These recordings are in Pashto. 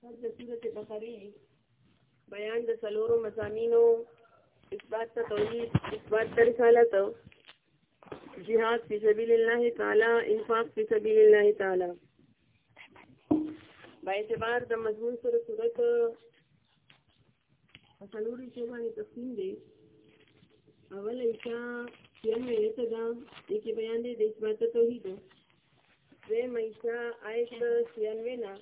پس د سورت بخری بیان د سلورو مزامینو اثبات ته توحید اثبات ته رسالت جهاد فی سبیل الله تعالی انفاق فی سبیل الله تعالی با اعتبار د مضمون سره صورت څلوري چې باندې تقسیم دی اول ایسا یعنی ایت دا یکی بیان دی د اثبات توحید دوی مېسا آیت سیانوی نه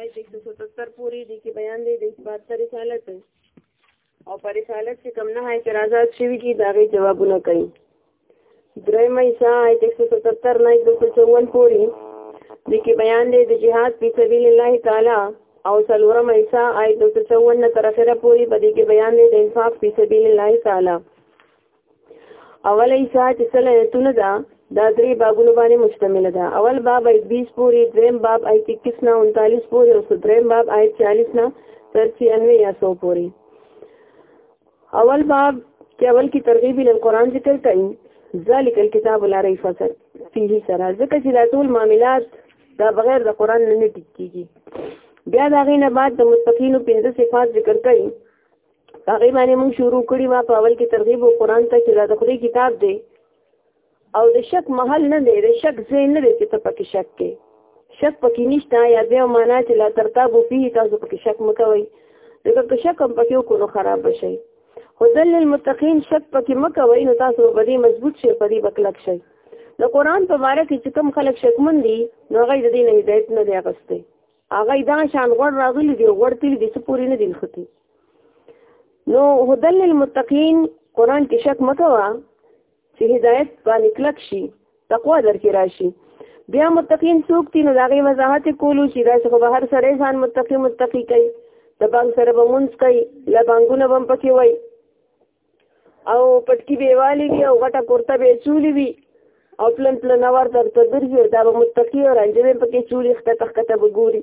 آیت 177 پوری دی کې بیان دی د اثبات تر رسالت او پر رسالت چې کم نه هاي اعتراضات شوي کی داغي جوابونه کوي دریم ایسا آیت 177 نه 254 پوری د کې بیان دی د جهاد په سبیل الله تعالی او سلورم ایسا آیت 254 نه تر اخره پوری په دې کې بیان دی د انفاق په سبیل الله تعالی اول ایسا چې سره ایتونه ده دا درې بابونو باندې مشتمل ده اول باب ایت 20 پوری دریم باب ایت 21 نه 39 پوری او دریم باب ایت 40 نه تر 96 یا 100 پوری اول باب کې اول کې ترغیب ال قران ذکر کړي ذالک الكتاب لا ریب فسر فيه سره ځکه چې دا ټول معاملات دا بغیر د قران نه نه ټیکيږي بیا دا غینه بعد د متقینو پنځه صفات ذکر کړي هغه باندې موږ شروع کړی ما په اول کې ترغیب او قران ته چې دا د خدای کتاب دی او د شک محل نه دی د شک ځای نه دی چې ته پکې شک کې شک پکې نشته یا بیا معنا چې لا ترتابو فيه تاسو پکې شک مکوئ ځکه که شک هم پکې وکړو خراب شي هدل للمتقین شک پکې مکوئ نو تاسو به دې مضبوط شي په دې بکلک شي د قران په باره کې چې کوم خلک شکمن دي نو هغه د دې نه هدایت نه دی اغسته هغه دا شان غوړ راغلي دي غوړ تل دي څه پوری نه دي ختی نو هدل للمتقین قران کې شک مکوا چې هدایت باندې کلک شي تقوا درکې راشي بیا متقین څوک دي نو د هغې وضاحت یې کولو چې داسې خو به هر سړی ځان متقي متقي کوي د بانک سره به مونځ کوي له بانکونه به هم پکې وایي او پټکي به یې والي وي او غټه کورته به یې چولي وي او پلن پلنوار ته ورته ګرځي او دا به متقي او رانجه به یې پکې چولي ښکته ښکته به ګوري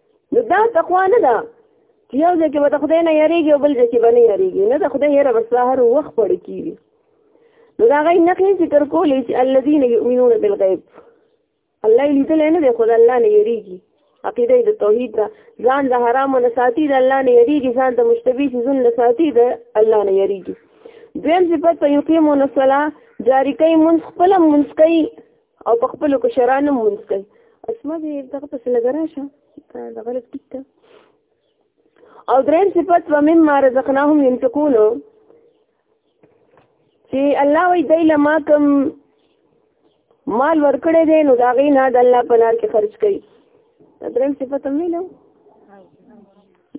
نو دا تقوا نه ده چې یو ځای کې به د خدای نه یریږي او بل ځای کې به نه یریږي نه د خدای یره بس هر وخت پړ کیږي نو دا غي نه کې ذکر کولې چې الذين يؤمنون بالغيب الله لیدل نه دی خدای الله نه یریږي عقیده د توحید دا ځان د حرام نه ساتي د الله نه یریږي ځان د مشتبه سيزون نه ساتي د الله نه یریږي دویم صفت په یقیمون الصلاه جاری کوي منځ خپل منځ کوي او په خپل کشرانو مونږ کوي اسما دې دغه پس لګرا شه دا غلط ټیک او دریم صفت و مما رزقناهم ينفقون چې الله وی دای لما کم مال ورکړې دي نو دا غي نه د الله په لار کې خرج کړي دریم صفت هم ویلو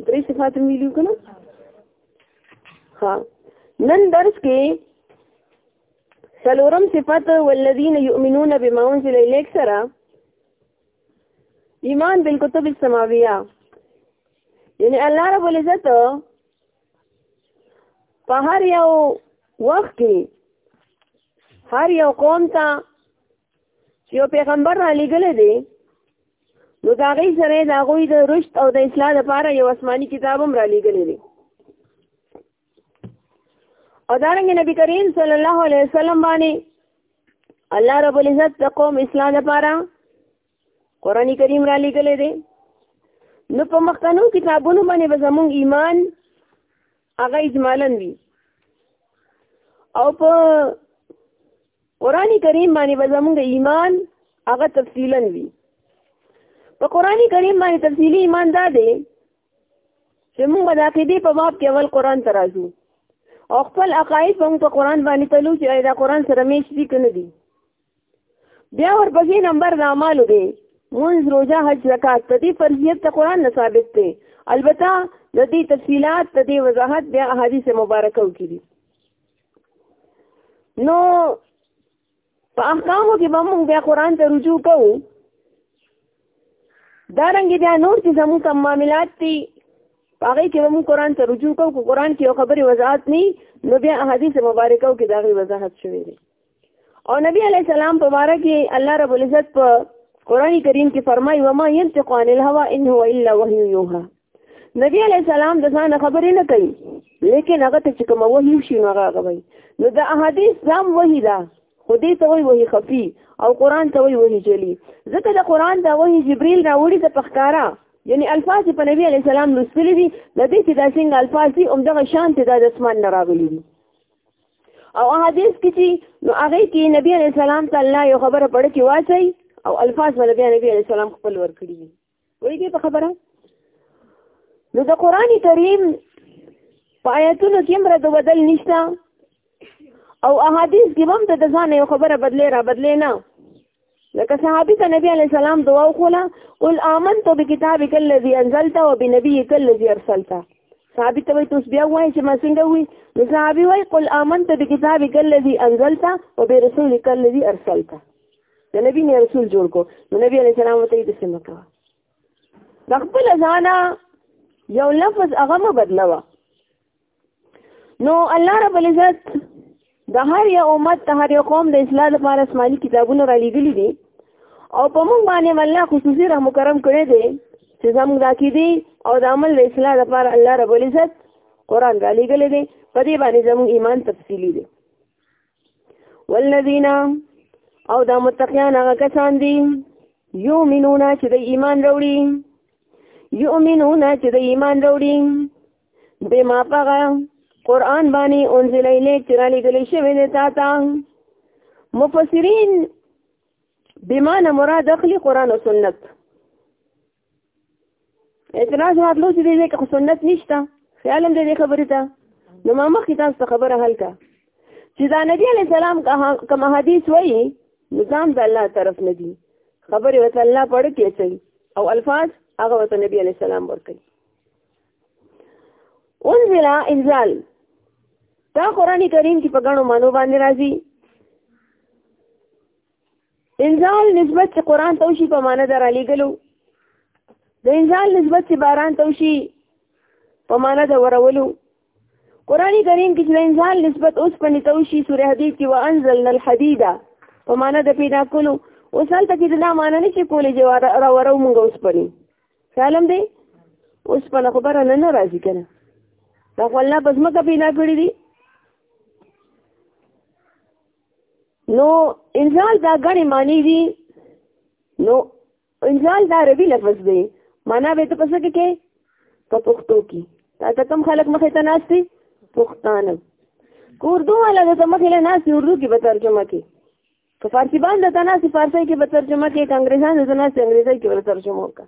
درې صفات هم ویلو کنه ها نن درس کې سلورم صفت والذین یؤمنون بما انزل الیک سره ایمان بالکتب السماویه یعنی الله رب العزت په هر یو وخت کې هر یو قوم ته چې یو پیغمبر را لېږلی دی نو د هغې سره د هغوی د رشد او د اصلاح لپاره یو آسماني کتاب هم را لېږلی دی او دارنګ نبی کریم صلی الله علیه وسلم باندې الله رب العزت د قوم اسلام لپاره قران کریم را لګلې دي نو په مخکنو کتابونو باندې به زموږ ایمان هغه اجمالاً وي او په قران کریم باندې به زموږ ایمان هغه تفصیلاً وي په قران کریم باندې تفصیلی ایمان دا دی چې موږ د عقیدې په باب کې اول قران ته راځو او خپل عقاید موږ په قران باندې تلو چې دا قران سره میش دي کنه دي بیا ورپسې نمبر د اعمالو دی مونږ روزه حج زکات د دې فرضیت ته قران نه ثابت دی البته د دې تفصيلات د دې وضاحت بیا احادیث مبارکه وکړي نو په احکامو کې به موږ بیا قران ته رجوع کوو دا رنګ بیا نور چې زموږ کوم معاملات دي هغه کې به موږ قران ته رجوع کوو کو قران کې یو خبره وضاحت نه نو بیا احادیث مبارکاو کې دا غي وضاحت شوې دي او نبی علی السلام په واره کې الله رب العزت په قران کریم کې فرمایي وما ينطق عن الهوى ان هو الا وحي يوحى نبی علی السلام د ځان خبرې نه کوي لیکن هغه ته چې کوم وحی شي نو هغه کوي نو د احادیث زم وحی ده خو دې ته وایي وحی خفي او قران ته وایي وحی جلی ځکه د قران دا وحی جبرئیل راوړي د پخکارا یعنی الفاظ په نبی علی السلام لوستلې دي د دې چې دا څنګه الفاظ دي هم دغه شان ته د اسمان نه راغلي دي او حدیث کې چې نو هغه کې نبی علی السلام ته الله یو خبره پړه کې واچي او الفاظ ولبیا نبی علی السلام خپل ورکړي وایي په خبره نو د قران کریم په آیاتونو کې مر د بدل نشته او احادیث کې هم د ځان یو خبره بدلې را بدلې نه لکه صحابي ته نبی علی السلام دعا وکړه قل آمنت بكتابك الذي انزلت وبنبيك الذي ارسلت صحابي ته وایي تاسو بیا وایي چې ما څنګه وایي نو صحابي وایي قل آمنت بكتابك الذي انزلت وبرسولك الذي ارسلت د نبی نه رسول جوړ کو نو نبی علیه السلام ورته یې داسې مه کوه د خپل ځانه یو لفظ هغه مه بدلوه نو الله رب العزت د هر یو امت د هر یو قوم د اصلاح لپاره آسماني کتابونه را لیږلي دي او په موږ باندې الله خصوصي رحم کرم کړی دی چې زموږ د عقیدې او د عمل د اصلاح لپاره الله رب العزت قرآن را لیږلی دی په دې باندې زموږ ایمان تفصیلي دی والذین او دا متقیان هغه کسان دي یؤمنون چې د ایمان وروړي یؤمنون چې د ایمان وروړي به ما پغه قران باندې انزل الیک چې را لګل شوی دی تا ته مفسرین بمانه مراد اخلي قران او سنت اعتراض راتلو چې دې کې سنت نشته خیال هم دې خبره ده نو ما مخکې تاسو ته خبره حل کا چې دا نبی علی سلام کوم حدیث وایي نظام د الله طرف نه دی خبره وته الله پړ کې چي او الفاظ هغه وته نبی علی سلام ورکړي انزل انزال دا قرآنی کریم چې په ګڼو مانو باندې راځي انزال نسبت چې قران ته وشي په معنی در علی ګلو د انزال نسبت چې باران ته وشي په معنی د ورولو قران کریم کې چې انزال نسبت اوس په نته وشي سوره حدید کې وانزلنا الحديد په معنی د پیدا کولو اوس هلته کې دا معنی نشي کولای چې را ورو مونږ اوس پني سلام دی اوس په خبره نه ناراضي کنه دا خو الله بزمه کا پیدا کړی دی نو انزال دا غني معنی دي نو انزال دا عربي لفظ دی معنا به ته پسکه کې په پښتو کې دا ته کم خلک مخې ته ناشتي پښتانه کوردو والا د مخې له ناشتي اردو کې به ترجمه کې که فارسی باندې ته ناشتي فارسی کې به ترجمه کې که انګریزان ته ناشتي انګریزي کې به ترجمه وکړه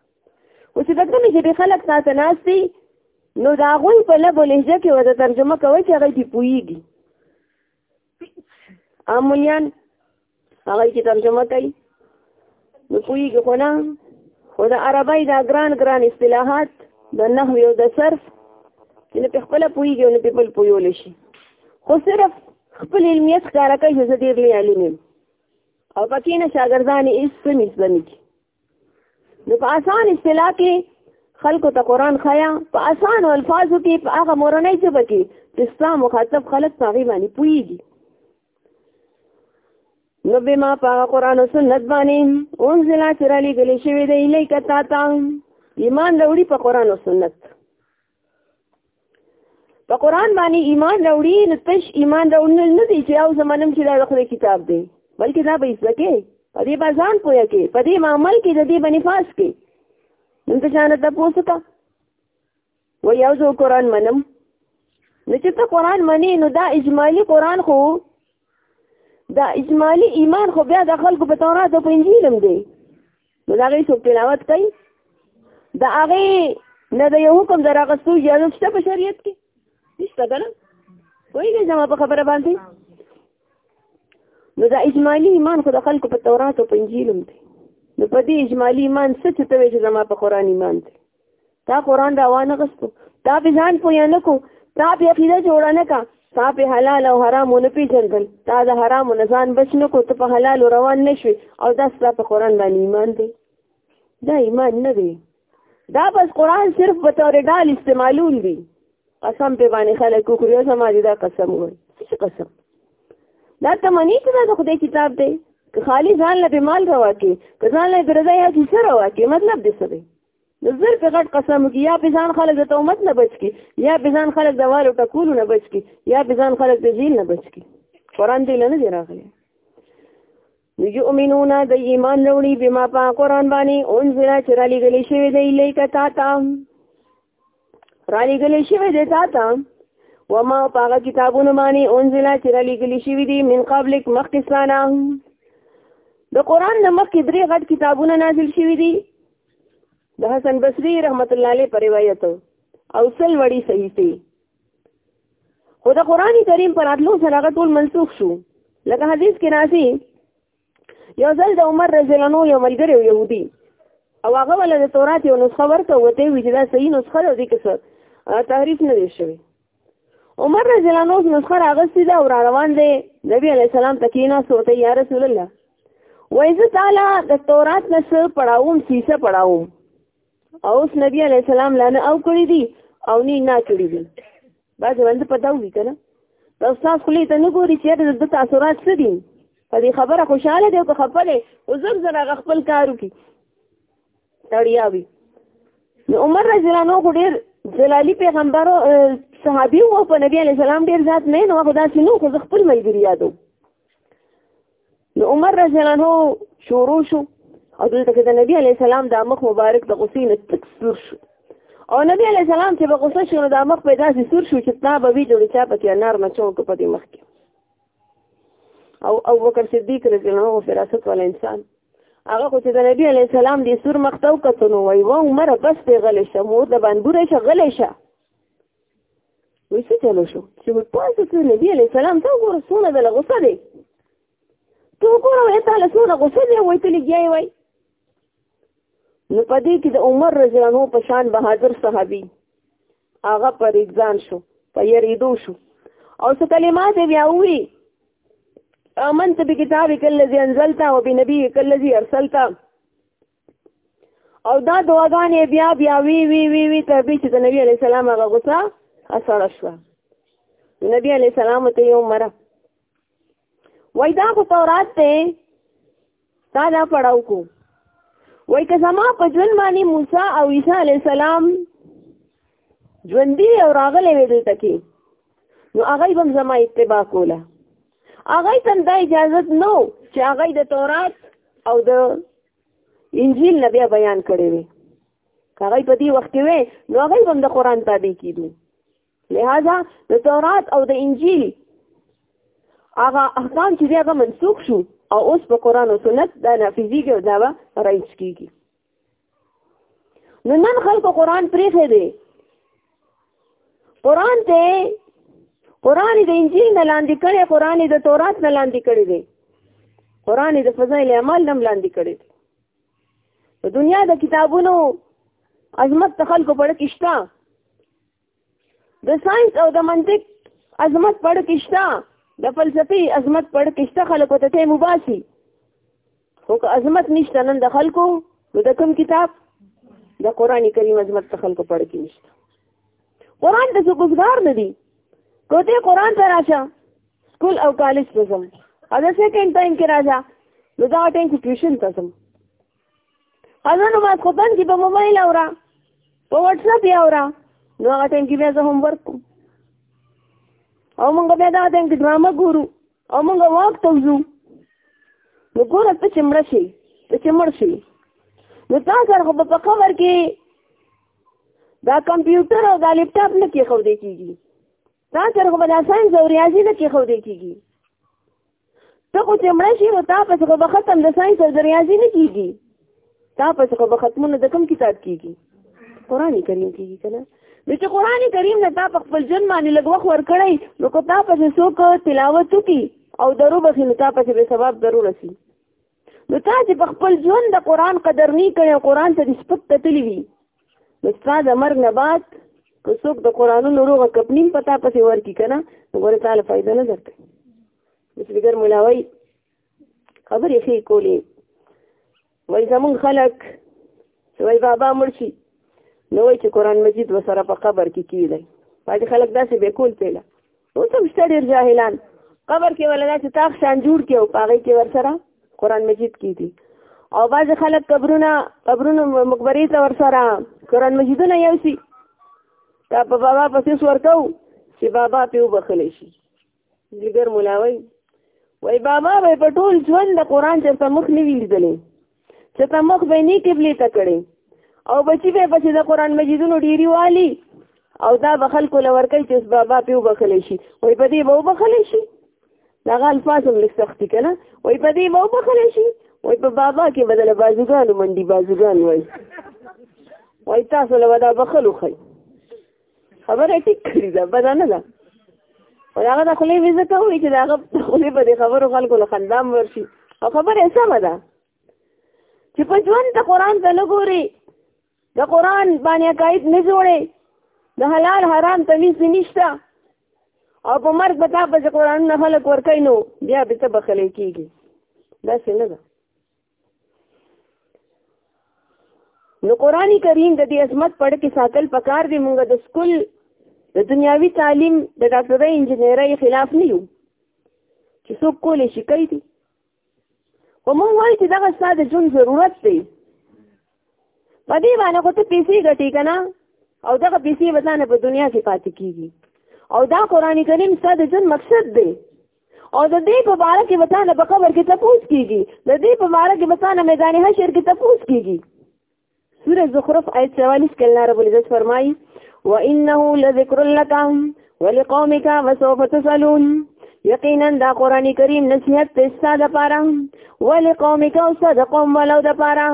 او چې دغه مې چې خلک تاسو ناشتي نو دا غوي په لبو لهجه کې وځه ترجمه کوي چې هغه دی پويږي امولیان هغه چې ترجمه کوي نو پوهېږي خو نه خو د عربۍ دا ګران ګران اصطلاحات د نحو او د صرف چې نه په خپله پوهېږي او نه په بل پوهولی شي خو صرف خپل علمیت ښکاره کوي چې زه ډېر لوی عالم یم او پکې نه شاګردان یې هېڅ څه نسبه نه کړي نو په آسان اصطلاح کې خلکو ته قرآن خیا په آسان الفاظو کې په هغه مورنۍ ژبه کې د اسلام مخاطب خلک په هغې باندې پوهېږي نو به ما په قرآن او سنت باندې انزلا چې رالیږلی شوی دی الیکه تا ته ایمان راوړي په قرآن او سنت په قران باندې ایمان راوړي نو تش ایمان راوړل نه دي چې او زمونږ چې دا خپل کتاب دی بلکې دا به عزت کې په دې بازان پوهه کې په دې معامل کې د دې بنفاس کې نن ته شانه ته پوستا و یو ځو قران منم نو چې ته قران منې نو دا اجمالی قران خو دا اجمالی ایمان خو بیا د خلکو په تورات او انجیل هم دی نو دا غي څوک تلاوت کوي دا هغه نه د یو حکم دراغستو اجازه شته په شریعت کې نشته کنه وایي زما په خبره باندې نو دا اجمالی ایمان خو د خلکو په تورات او په انجیل هم دی نو په دې اجمالی ایمان څه چې ته چې زما په قران ایمان دی تا قران دا وانه غستو تا به ځان پوی نه کو تا به عقیده جوړ نه کا تا په حلال او حرام نه پیژندل تا د حرام نه ځان بچ نه کو ته په حلال روان نشوي او دا ستاسو په قران باندې ایمان دی دا ایمان نه دی دا بس قران صرف په تور ډال استعمالول دي قسم په باندې خلک کوکریو سما دي دا قسم وای څه قسم دا ته منی چې دا خدای کتاب دی که خالی ځان له مال روا کې که ځان له رضا یا چې سره روا کې مطلب دې څه دی د زر په غټ قسم کې یا په ځان خلک د تومت نه بچ کی یا په ځان خلک د والو ټکولو نه بچ کی یا په ځان خلک د جیل نه بچ کی قران دې نه دی راغلی یؤمنون د ایمان وروړي بما په قران باندې اون زرا چې را لګلې شوی دی لیکه تا تا را لګلې شوی دی تا تا وما پاغه کتابونه باندې اون زرا چې را لګلې شوی دی من قبلک مخکسانا د قران نه مخکې درې غټ کتابونه نازل شوی دي د حسن بصری رحمت الله علیه پر روایت او سل وړي صحیح دی خو د قران کریم پر اتلو سره هغه ټول منسوخ شو لکه حدیث کې راځي یو ځل د عمر رضی الله عنه یو ملګری یهودي او هغه ول د تورات یو نسخه ورته وته وی چې دا صحیح نسخه ده دې کې څه تحریف نه دی شوی عمر رضی الله عنه مسخر اغستی دا او را روان دی نبی علیہ السلام تکینا سوته یا رسول الله وایز تعالی د تورات نشر پڑھاوم سیسه پڑھاوم او اوس نبی علیہ السلام لانه او کړی دی او نه نه کړی دی باز وند پتاو وی کنه دا استاد خلی ته نه ګوري چې د تاثیرات څه دي په دې خبره خوشاله دی او خپل او زر زر غ خپل کارو کی اړیا وي نو عمر رضی الله عنه ډیر جلالی پیغمبر صحابي وو په نبی علی سلام ډیر ذات نه نو خدا سينو خو خپل ملګری یادو نو عمر رضی الله عنه شروع شو او دلته کې د نبی علی سلام د مخ مبارک د غصې نه تک سور شو او نبی علی سلام چې په غصه شو نو د مخ پیدا سور شو چې تا به وی جوړی چا پکې نرمه چونک په دې مخ کې او او بکر صدیق رضی الله عنه فراست ول انسان هغه خو چې د نبی علی السلام دی سور مختو کتنو وای و عمر بس په غل شه مور د باندې شه غل شه وې څه چلو شو چې په پاس ته نبی علی السلام ته ګور سونه د غصه دی ته ګور وې ته له سونه غصه دی وای ته لګیای وای نو پدې کې د عمر رضی الله عنه په شان بهادر صحابي هغه پر ځان شو په یریدو شو او څه کلمات بیا وی امنت بکتابک الذی انزلت او بنبیک الذی ارسلت او دا دعاګانې بیا بیا وی وی وی وی تر دې چې د نبی علی السلام هغه غوسه اثر شوه نبی علی السلام ته یو مره وای دا خو تورات دی تا دا پړاو کو وای که زما په ژوند باندې موسی او عیسی علی السلام ژوندۍ او راغلي وي دلته کې نو هغه به زما اتباع کوله هغه تم دا اجازه نو چې هغه د تورات او د انجیل نبی بیان کړی وي هغه په دې وخت کې وي نو هغه هم د قران تابع کیدو لہذا د تورات او د انجیل هغه احکام چې دی هغه منسوخ شو او اوس په قرآن او سنت دا نافذیږي او دا به رایج کیږي نو نن خلکو قرآن پریښی دی قرآن ته قرآن د انجیل نه لاندې کړی قرآن د تورات نه لاندې کړی دی قرآن د فضایل اعمال نه لاندې کړی دی په دنیا د کتابونو عظمت ته خلکو پړه کښته د ساينس او د منطق عظمت پړ کښتا د فلسفي عظمت پړ کښتا خلکو ته ته مباسي خو که عظمت نشته نن د خلکو نو د کوم کتاب د قران کریم عظمت ته خلکو پړ کې نشته قران د څوګزګار نه دی کوته قران ته راشه سکول او کالج ته ځم اګه سیکنډ ټایم کې راځه نو دا ټایم کې ټیوشن ته ځم هغه نو ما کوتن کې په موبایل اورا په واتس اپ یې اورا نو هغه ټیم کې بیا زه هم ورک کوم او موږ بیا دا ټیم کې ډرامه ګورو او موږ واک ته وځو نو ګوره ته چې مړه شي ته چې مړ شي نو تا سره خو په قبر کې دا کمپیوټر او دا لیپټاپ نه کېښودی کېږي تا سره خو به دا ساینس او ریاضي نه کېښودل کېږي ته خو چې مړه شي نو تا پسې خو به ختم د ساینس او د ریاضي نه کېږي تا پسې خو به ختمونه د کوم کتاب کېږي قرآن کریم کېږي که نه نو چې قرآن کریم نه تا په خپل ژوند باندې لږ وخت ورکړی نو که تا پسې څوک تلاوت وکړي او درو بخي نو تا پسې به ثواب ضرور رسي نو تا چې په خپل ژوند د قرآن قدر نه کړی او قرآن ته دې سپک کتلی وي نو ستا د مرګ نه بعد که څوک د قرآنونو روغه کپنیم په تا پسې ورکړي که نه نو ګوره تا له فایده نه درکوي مسلګر ملا وایي خبرې ښې کولې وایي زمونږ خلک چې وایي بابا مړ شي نو وایي چې قرآن مجید ورسره په قبر کې کېدی بعضې خلک داسې بې کول پیله اوس هم شته ډېر جاهلان قبر کې ولا داسې تاخ شان جوړ کې او په هغې کې ورسره قرآن مجید کې دي او بعضې خلک قبرونه قبرونه مقبرې ته ورسره قرآن مجیدونه یو سي دا په بابا پسې ورکو چې بابا پې وبخلی شي ځګر ملاوي وای بابا به په ټول ژوند د قرآن چېرته مخ نه وي لیدلی چې ته مخ به نه قبلې ته کړې او بچی به پسې د قران مجیدونو ډیری والی او دا به خلکو لور کوي چې بابا پیو بخل شي وای په دې به بخل شي دا غل فاصم لږ سختي کنه وای په دې به بخل شي وای په بابا کې بدل بازوګانو منډي بازوګان وای وای تاسو له ودا بخلو خي خبره ټیک کړی ده بده نه ده او هغه د خلې ویزه کوي چې هغه خلې په دې خبرو خلکو له خندام ورشي او خبره سمه ده چې په ژوند ته قران ته لګوري د قران باندې قائد نه جوړي د حلال حرام تمیز نشته او په مرګ به تا په قران نه خلک ورکای نو بیا به ته بخلې کیږي دا څنګه ده نو قرآنی کریم د دې عظمت پړ کې ساتل پکار دی مونږ د سکول د دنیاوی تعلیم د ډاکټرۍ انجنیرۍ خلاف نه یو چې څوک کولی شي کوي دي خو مونږ وایو چې دغه ستا د ژوند ضرورت دی په دې باندې خو ته پیسې ګټې که نه او دغه پیسې به ځانه په دنیا کې پاتې کېږي او دا قرآن کریم ستا د ژوند مقصد دی او د دې په باره کې به څانه په قبر کې تپوس کېږي د دې په باره کې به څانه میدان حشر کې تپوس کېږي سورة زخرف آیت 44 کې الله رب العزت فرمایي وانه لذکر لك ولقومک وسوف تسلون یقینا دا قران کریم نصیحت ته استاد پاره ولقومک او استاد قوم ولو د پاره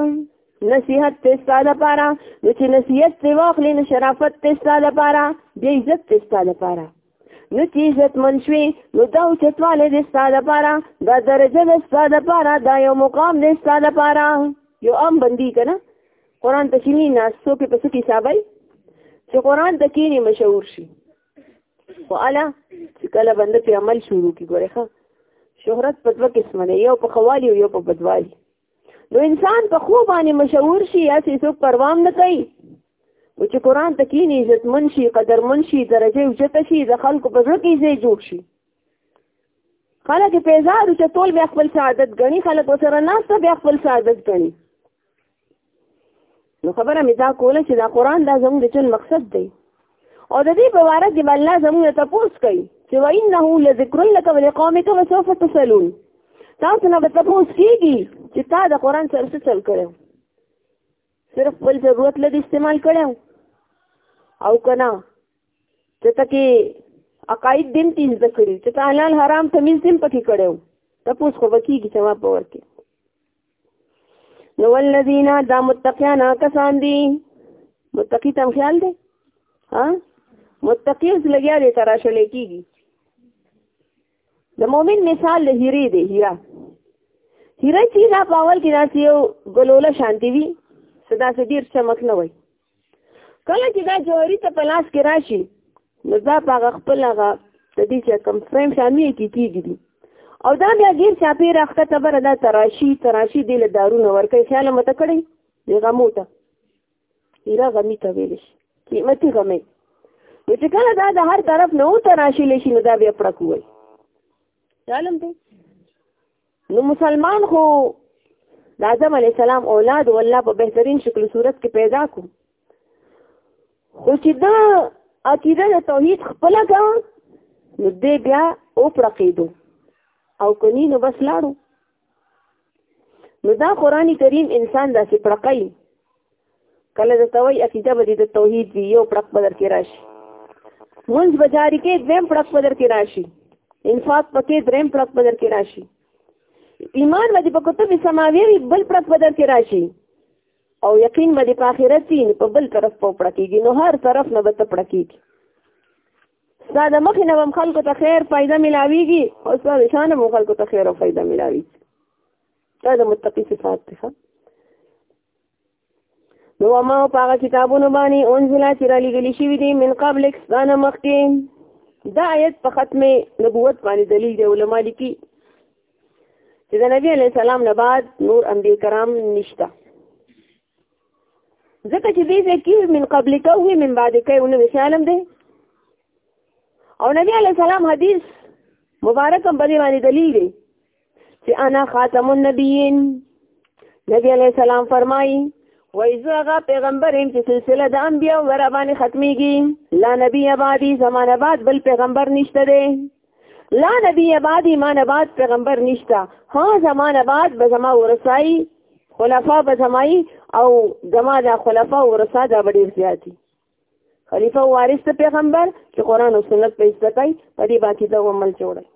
نصیحت ته استاد پاره نو چې نصیحت ته واخلې نو شرافت ته استاد پاره دې عزت ته استاد پاره نو چې عزت منشوي نو دا او چتواله دې استاد پاره دا درجه دې استاد پاره دا یو مقام دې استاد پاره یو ام بندي کنه قران ته کینی ناستو کې پس کې صاحبای چې قران ته کینی مشهور شي خو الا چې کله بنده په عمل شروع کی ګوره ښه شهرت په دوه قسمه دی یو په خوالي او یو په بدوالي نو انسان په خو باندې مشهور شي یا چې څوک پروام نه کوي او چې قران ته کینی عزت من شي قدر من شي درجه اوچته شي د خلکو په ځړ کې ځای جوړ شي خلک په زارو چې ټول بیا خپل سعادت غني خلک وسره ناست بیا خپل سعادت غني نو خبره مې دا کوله چې دا قرآن دا زموږ د چل مقصد دی او د دې په واره کې به الله زموږ ته پوس کوي چې وإنه لذکر لك ولقومك وسوف تسألون تاسو نه به تاسو کیږي چې تا د قرآن سره څه چل کړو صرف خپل ضرورت لږ استعمال کړو او کنه چې تکي عقاید دین تیز د کړی چې حلال حرام تمیز دین پکې کړو تاسو خو وکیږي جواب ورکړي نو والذین دا متقیان کسان دي متقی تم خیال دی ها متقی اوس لګیا دی تراشل کیږي د مؤمن مثال د هیرې دی هیرا هیرا چې دا پاول کې داسې یو ګلوله شانتی وي صدا سې ډیر چمک نه وای کله چې دا جوهری ته په لاس کې راشي نو دا په هغه خپل هغه د دې چې کوم فریم شامي کې کېږي دي او دا بیا غیر چاپې راخته تبره دا تراشي تراشي دی له دارونه ورکوي خیال مته کړی دی غمو ته ایرا غمی ته ویل شي قیمتي غمی نو چې کله دا د هر طرف نه وته راشي لشي نو دا بیا پړک وای عالم دی نو مسلمان خو د آدم علی السلام اولاد او الله په بهترین شکل صورت کې پیدا کو خو چې دا عقیده د توحید خپل کا نو دې بیا او پرقیدو او کني نو بس لاړو نو دا قران کریم انسان داسې پرقای کله د توي عقیده به د توحید وی یو پړق بدر کې راشي منځ بجاری کې دیم پړق بدر کې راشي انفاق پکې دریم پړق بدر کې راشي ایمان باندې په کتب سماوی وی بل پړق بدر کې راشي او یقین باندې په آخرت وی په بل طرف په پړق کېږي نو هر طرف نه به ته پړق کېږي دا د مخې نه هم خلکو ته خیر فایده ملاویږي او ستا د شان هم خلکو ته خیر او فایده ملاویږي دا د متقي صفات دی نو ما په هغه کتابونو باندې انزل چې را لګل شوی دی من قبل اکسان مخکې دا آیت په ختم نبوت باندې دلیل دی علما لیکي چې د نبی علی السلام نه بعد نور انبي کرام نشته ځکه چې دې ځکه من قبل کوي من بعد کوي نو مثالم دی او نبی علی السلام حدیث مبارک هم باندې دلیل دی چې انا خاتم النبیین نبی علیہ السلام فرمایي وای زه هغه پیغمبر يم چې سلسله د انبیا و را باندې ختميږي لا نبی آبادی زمانه بعد بل پیغمبر نشته دی لا نبی آبادی مان بعد پیغمبر نشته ها زمانه بعد به زما ورسای خلفا به زمای او زما د خلفا ورسا دا ډیر زیاتی خلیفہ وارث ته پیغمبر چې قران او سنت په عزت کوي په دې باندې د عمل جوړي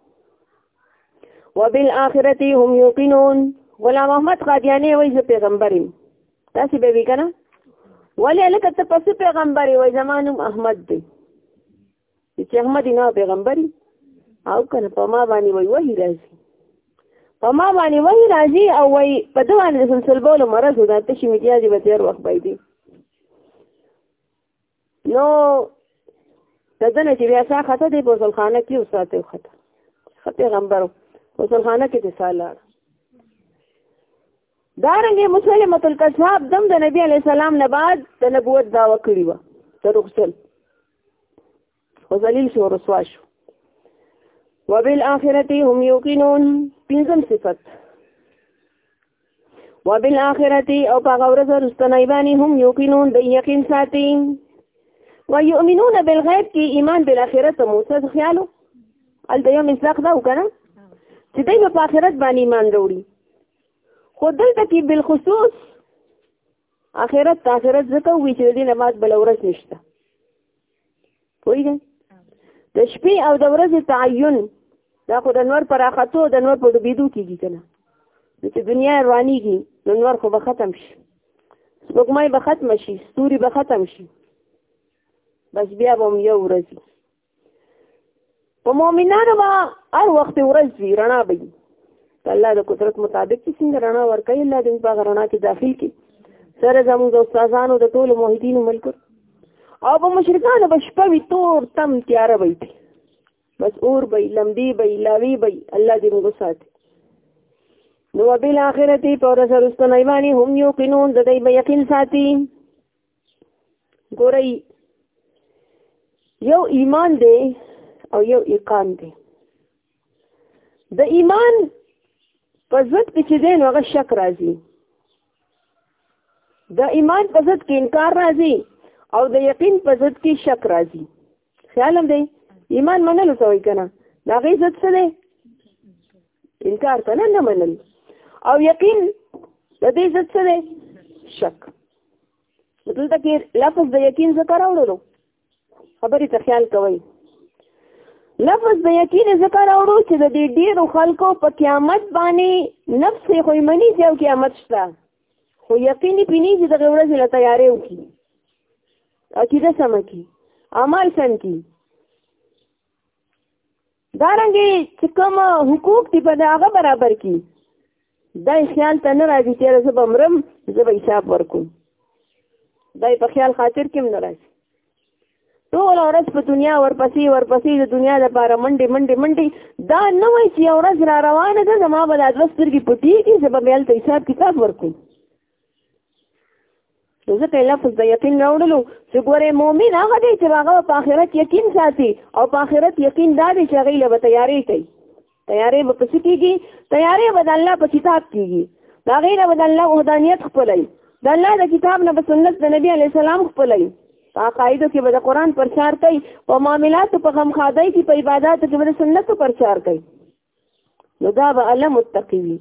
وبالآخرته هم یوقنون غلام احمد قادیانی وایي چې پیغمبرین تاسو به وی کنه ولې لکه ته پس پیغمبري وای زمانم احمد دی چې احمد نه پیغمبري او کنه په ما باندې وای وای راځي په ما باندې وای راځي او وای په دوه باندې سلسله بول مرز دا ته شي میډیا دی به تیر وخت بایدي نو ددنه چې بیا څا خطه دی په سلخانه کې وساته خطه خطه غمبر په سلخانه کې ته سالا دارنګه مسلمه الکذاب دم د نبی علی السلام نه بعد د نبوت داوا کړی و تر رسول او ذلیل شو رسوا شو وبالآخرة هم یوقنون پنځم صفت وبالآخرة او په غورز رستنی باندې هم یوقنون د یقین ساتي ويؤمنون بالغیب کې ایمان بالآخرت مو څه خیالو ال د یو مصداق دا وکړه چې دوی په آخرت باندې ایمان وروړي خو دلته کې بالخصوص آخرت ته آخرت ځکه وي چې د دې نه بعد بله ورځ نشته پوهېږئ د شپې او د ورځې تعین دا خو د نور پر راختو د نور په ډوبېدو کېږي که نه نو چې دنیا روانېږي نو نور خو به ختم شي سپوږمۍ به ختمه شي ستوري به ختم شي بس بیا به هم یو ورځ په مؤمنانو به هر وخت ورځ وي رڼا به وي الله د قدرت مطابق چې څنګه رڼا ورکوي الله دې په رڼا کې داخل کړي سره زموږ د استادانو د ټولو موحدینو ملکو او په مشرکانو به شپه وي تور تم تیاره وي بس اور به لمبي به لاوي به الله دې موږ ساتي نو وبالآخرة په ورځ وروسته نه باندې هم یو قنون د دې به یقین ساتي ګورئ یو ایمان دی او یو اقام دی د ایمان په ضد کې چې دی نو هغه شک راځي د ایمان په ضد کې انکار راځي او د یقین په ضد کې شک راځي خیالم دی ایمان منلو ته وایي که نه د هغې ضد څه دی انکار ته نه نه منل او یقین د دې ضد څه دی شک دلته کې لفظ د یقین ذکر راوړلو خبرې ته خیال کوئ لفظ د یقین ذکر راوړو چې د دې ډیرو خلکو په قیامت باندې نفس یې خو مني چې او قیامت شته خو یقیني پینې چې دغه ورځې له تیارې وکړي عقیده سم کی عمل سم کی دارنګي چې کوم حقوق دی په هغه برابر کی دا خیال ته نه راځي چې زه به مرم زه به حساب ورکوم دا په خیال خاطر کې نه راځي ټول ورځ په دنیا ورپسې ورپسې د دنیا د پاره منډې منډې منډې دا نه وای چې ورځ را روانه ده زما به د دوه سترګې پټېږي زه به بیا هلته حساب کتاب ورکوم نو ځکه یې لفظ د یقین راوړلو چې ګورې مؤمن هغه دی چې هغه په آخرت یقین ساتي او په آخرت یقین دا دی چې هغوی له به تیارې کوي تیارې به په څه کېږي تیارې به د الله په کتاب کېږي د هغوی نه به د الله وحدانیت خپلوي د الله د کتاب نه به سنت د نبي علیه السلام خپلوي په عقایدو کې به د قرآن پرچار کوي په معاملاتو په غمخادۍ کې په عباداتو کې به د سنتو پرچار کوي نو دا به الله متقی وي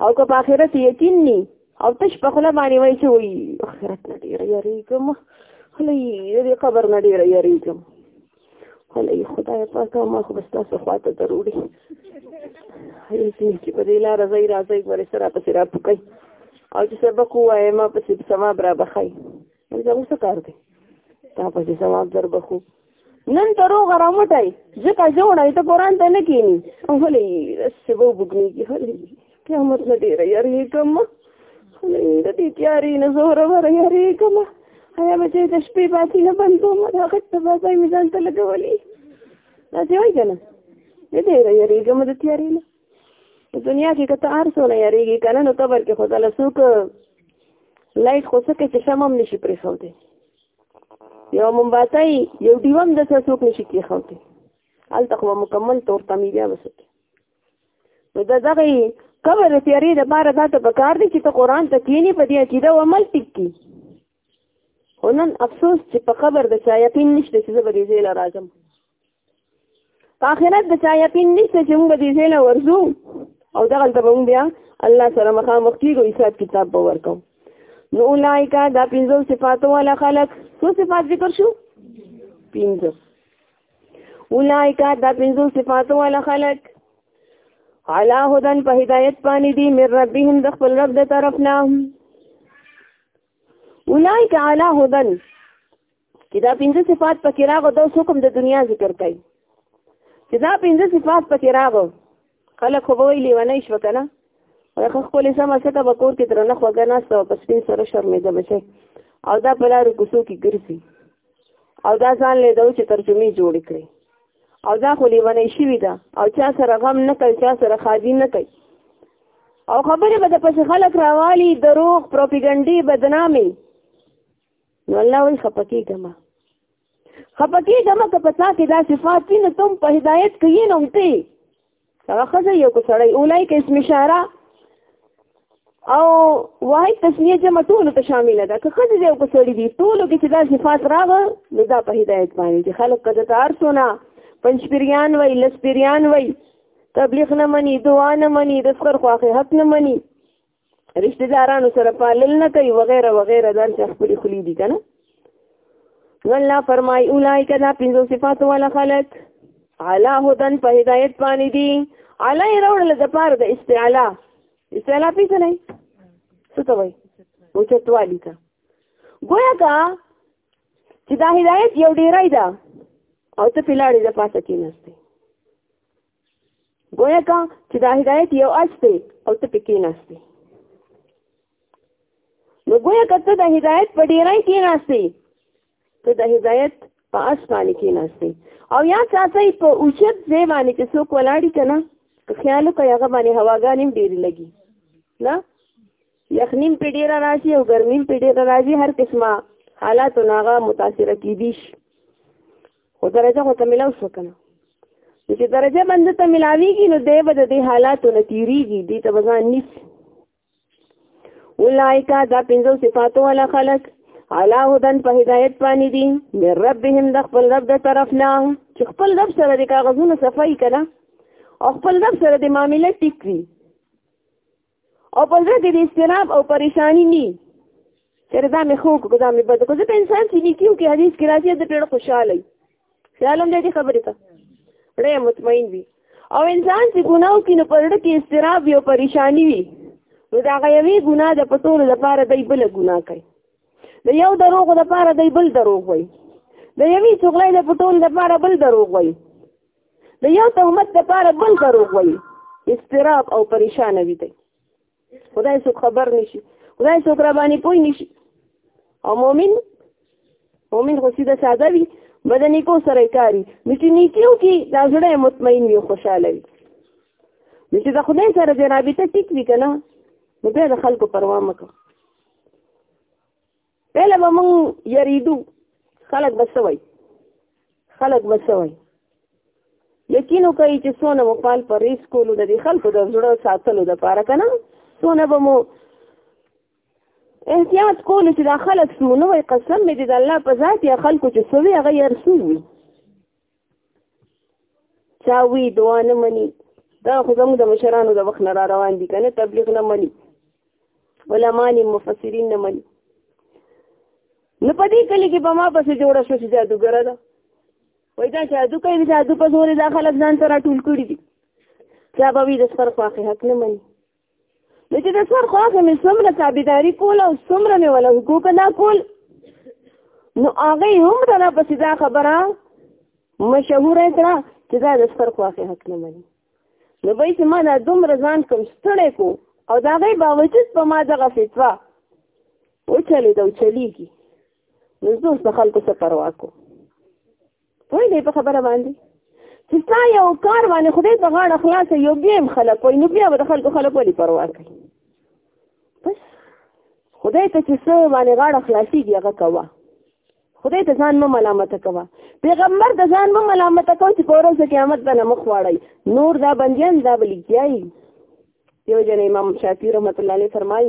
او که په آخرت یقین ني او تش په خله باندې وایي چې وایي آخرت نه ډېره یارېږم خله یې د قبر نه ډېره یارېږم خله یې خدای پاک ما خو به ستاسو خوا ته ضروري چې په دې لاره ځئ راځئ ورې سره پسې راپوکئ او چې سبق ووایم ما پسې ثواب را بخی زموږ څه کار دی تا پسې ثواب در بخو نن ته روغ رامټای ځکه جوړای ته قرآن ته نه کینی هلې رسې به وبګنی کی هلې قیامت نه ډیره یارې کوم هلې د دې تیارې نه زور ور یارې کوم هغه بچې د شپې پاتې نه بندو ما هغه ته بابا مې ځان ته لګولې دا دی وای کنه دې ډیره یارې کوم د تیارې نه دنیا کې کته هر څو نه یارېږي کنه نو قبر کې خدای له څوک لایټ خو څه کې چې شمم نشي پرې خو دی یو ممباتای یو دیوم د څه څوک نشي کېښوتی هلته خو مکمل تور تمی بیا وسکي نو د دغه کبر تیارې د بار دا ته پکار دي چې ته قران ته کینی په دې عقیده او عمل ټیک کی هنن افسوس چې په قبر د چا یقین نشته چې زه به دې زیل راځم په آخرت د چا یقین نشته چې موږ به دې ځای نه ورځو او دغلته به موږ بیا الله سره مخامخ کېږو حساب کتاب به ورکوو نو اولایکا دا پنځو صفاتو والا خلق څو صفات ذکر شو پنځه اولایکا دا پنځو صفاتو والا خلق علا هدن په هدایت باندې دي مر ربهم د خپل رب د طرف نه اولایکا علا هدن چې دا پنځه صفات پکې راغو دا حکم د دنیا ذکر کوي چې دا پنځه صفات پکې راغو خلک خو وایي لیونی شو کنه هغه خپل سم سره به کور کې درنه خوګه نه سو په سپین سره شرمېده بچي او دا په لارو کوڅو کې ګرځي او دا ځان له دوی چې ترجمه جوړ کړي او دا خو لیونی شوی ده او چا سره غم نه کوي چا سره خادي نه کوي او خبره به د پس خلک راوالي دروغ پروپاګاندا بدنامي نو الله وی خپکی ګما خپکی ګما که پتا کې دا صفات نه تم په هدایت کې نه وتی هغه خزه یو کو سړی اولای کې اسم اشاره او واحد تسنیه جمع ټول ته شامل ده که خزه یو کو سړی دی ټول کې چې دا صفات راغ نو دا په هدایت باندې چې خلق کده تار سونا پنځپریان وای لسپریان وای تبلیغ نه مني دعا نه مني د سر خواخه حق نه مني رشتہ دارانو سره پالل نه کوي وغیرہ وغیرہ دا چې خپل خلی دي کنه والله فرمای اولایک دا پنځو صفات ولا خلق علا هدن په هدایت باندې دي علا یې راوړل د پاره د استعلا استعلا پیسه نه څه ته وای او چتوالی ته ګویا کا چې دا هدایت یو ډیرای ده او ته پیلاړې د پاسه کې نشته گویا کا چې دا هدایت یو اچ دی او ته پکې ناشته نو گویا کا ته د هدایت په ډیرای کې ناشته ته د هدایت په اص باندې کې ناشته او یا ساتي په اوچت ځای باندې چې څوک ولاړی کنه خیال کوي هغه باندې هواګانې ډېری لګي نه یخنیم په ډیره راځي او ګرمیم په ډیره راځي هر قسمه حالات ناغه متاثر کیدی شي خو درجه خو ته ملاو شو کنه نو چې درجه بنده ته ملاویږي نو دی به د دې حالاتو نه تیریږي دې ته به ځان نیسي اولایکا دا پنځو صفاتو والا خلک علا هدن په هدایت باندې دي من ربهم د خپل رب د طرف نه چې خپل رب سره د کاغذونو صفای کړه او خپل رب سره د معاملې ټیک وي او په زړه کې د استراب او پریشانی ني چې دا مې خو کو دا مې بد کو زه په انسان چې نیکیو کې حدیث کې راځي د پیړ خوشاله خیال هم دې خبرې ته ډېر مطمئن وي او انسان چې ګناو کې نو پرړه کې استراب یو پریشانی وي نو دا غیوي ګناه د پټول لپاره دی بل ګناه کوي د یو دروغ لپاره دی بل دروغ وي د یوې چغلې د پټول لپاره بل دروغ وي د یو تهمت لپاره بل دروغ وایي استراب او پریشان وي دی خدای څوک خبر نشي خدای څوک را باندې پوي نشي او مؤمن مؤمن خو سیده ساده وي بدني کو سره کاری مټی نیکیو کې دا زړه مطمئن وي خوشاله وي نو چې د خدای سره د رابطه ټیک وي کنه نو بیا د خلکو پروا مکو پهله به مونږ یریدو خلک به څه وایي خلک به څه وایي یقین وکړئ چې څونه مو پال په ریس کولو د دې خلکو د زړه ساتلو دپاره که نه څونه به مو احتیاط کولو چې دا خلک څو نه وایي قسم مې دې د الله په ذات یا خلکو چې څه وي هغه یې رسول وي چا وی دعا نه مني دا خو زموږ د مشرانو د وخت نه را روان دي کنه تبلیغ نه مني علما نه مفسرین نه مني نو په دې کلی کې په ما پسې جوړه شو چې جادوګره ده وای دا جادو کوي جادو په زور دا خلک ځان سره ټول کړي دي چا به وی د سر خواخې حق نه مني نو چې د سر خواخه مې څومره تابعداري کوله او څومره مې وله حقوق ادا کول نو هغه هم را پسې دا خبره مشهوره کړه چې دا د سر خواخه حق نه مني نو به چې ما دا دومره ځان کوم ستړی کو او د هغې باوجود په ما دغه فتوا وچلېده او چلېږي نو زه اوس د خلکو څه پروا کوم وای دې په خبره باندې چې تا یو کار باندې خدای په غاړه خلاص یو بیم خلک وای نو بیا به د خلکو خلک ولې پروا کوي بس خدای ته چې څه باندې غاړه خلاصيږي هغه کوه خدای ته ځان مه ملامت کوه پیغمبر ته ځان مه ملامت کوه چې په ورځ قیامت باندې مخ واړی نور دا بندیان دا بلیږي یو جن امام شافعي رحمت الله علیه فرمایي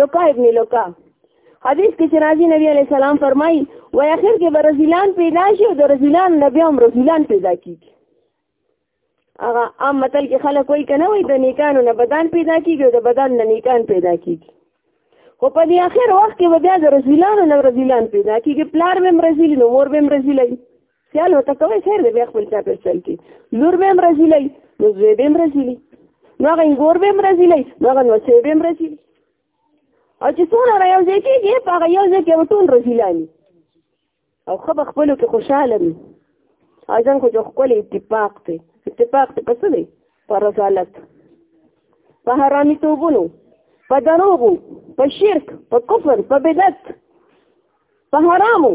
لوکا ابن لوکا حدیث کې چې راځي نبی علی السلام فرمایي و اخر کې به رسولان پیدا شي او د رسولان نبی هم رسولان پیدا کیږي هغه عام متل کې خلک وایي کنه وایي د نیکانو نه بدن پیدا کیږي او د بدن نه نیکان پیدا کیږي خو په دې اخر وخت کې بیا د رسولانو نه رسولان پیدا کیږي پلار به رسول نو مور به رسول سیال ورته کوئ خیر دی بیا خپل چاپېرچل کې لور به هم رزیلی نو زوی به هم رزیلی نو هغه ورور به هم رزیلی نو هغه لمسی به هم رزیلی او چې څونه را یو ځای کېږي په هغه یو ځای کې به ټول رزیلان او ښه به خپلو کې خوشحاله وي او ځان خو چې ښکلی اتفاق دی اتفاق دی په څه دی په رسالت په حرامي توبونو په دروغو په شرک په کفر په بدعت په حرامو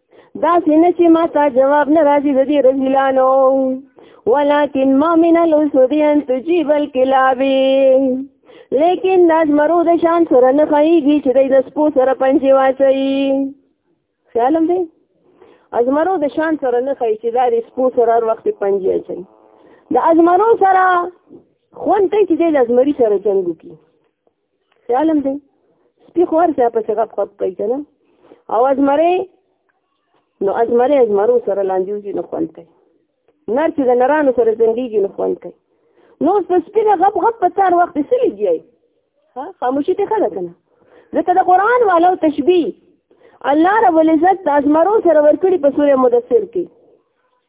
دا سینه چې ما ته جواب نه راځي د دې رزیلانو ولكن ما من الاسود ان تجيب الكلاب لیکن ناز مرو د شان سره نه خایږي چې د سپو سره پنځه واچي خیالم دی ازمرو د شان سره نه خای چې دا د سپو سره هر وخت پنځه اچي د ازمرو سره خون ته چې د ازمري سره جنگ وکړي سلام دی سپی خور سره په څه غپ غپ کوي کنه او ازمره نو ازمره ازمرو سره لاندې نو خوند کوي نر چې د نرانو سره زندګي نو خوند کوي نو په سپینه غب غب په څار وخت څه لګي ها خاموشي ته خلا کنه ځکه د قران والو تشبيه الله رب العزت د ازمرو سره ورکړي په سوره مدثر کې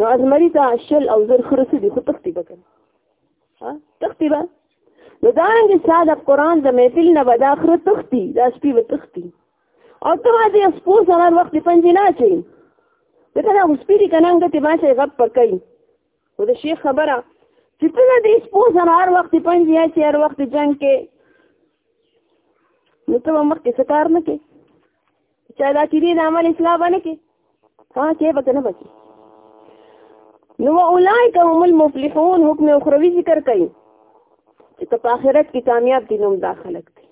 نو ازمری ته شل او زر خرڅ دي خو تختی بکن ها تختی به نو دا رنګ ساده قران د محفل نه بدا خر تختی دا سپی و تختی او ته ما دې سپو سره وخت پنځه نه چي دغه نه سپی دې کنه انګه ته ما شي غب پر کوي و د شیخ خبره چې ته دې سپو سره هر وخت پنځه یا چې هر وخت جنگ کې نو ته مخ کې ستار نه کې چا دا کړي د عمل اصلاح باندې کې ها کې به کنه بچي نو اولایک هم المفلحون حکم اخروی ذکر کوي چې ته په آخرت کې کامیاب دي نوم داخله کړي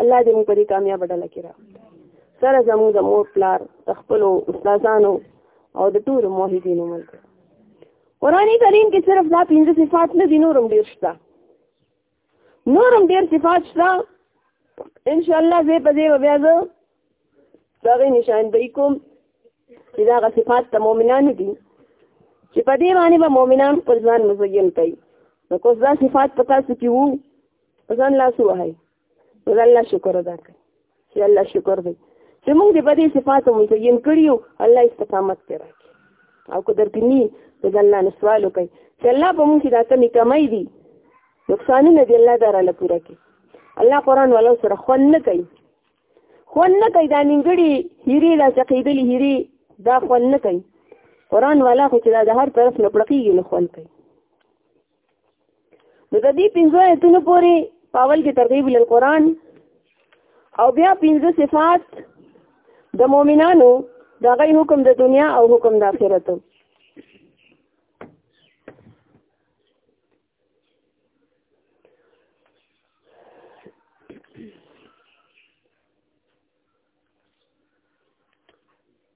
الله دې موږ په دې کامیاب ډله کې راوړي سره زموږ د مور پلار د خپلو استادانو او د ټولو موحدینو ملګرو قرآن کریم کې صرف دا پنځه صفات نه دي نور هم ډېر شته نورم ډیر صفات شته ان شاء الله زه په دې بیا زه دغه نشاندهي کوم چې دا غ صفات د مؤمنانو دي چې په دې باندې به مؤمنان پر ځان مزین کوي نو کوم ځا صفات پتا څه کیو ځان لا سو وای ځان لا شکر ادا کوي چې الله شکر دی چې موږ دې په دې صفاتو مزین کړي یو الله استقامت پې راکړي او که درته نی نو د الله نه سوال وکړئ چې الله په موږ کې دا کمې کمۍ دي نقصانونه دې الله دراله پوره کړي الله قرآن والو سره خوند نه کوي خوند نه کوي دا نیمګړي هیرې دا چقېدلې هیرې دا خوند نه کوي قرآن والا خو چې دا د هر طرف نه پړقېږي نو خوند کوي نو د دې پنځو آیتونو پورې پاول کې ترغیب ال قرآن او بیا پنځه صفات د مؤمنانو د غي حکم د دنیا او حکم د آخرت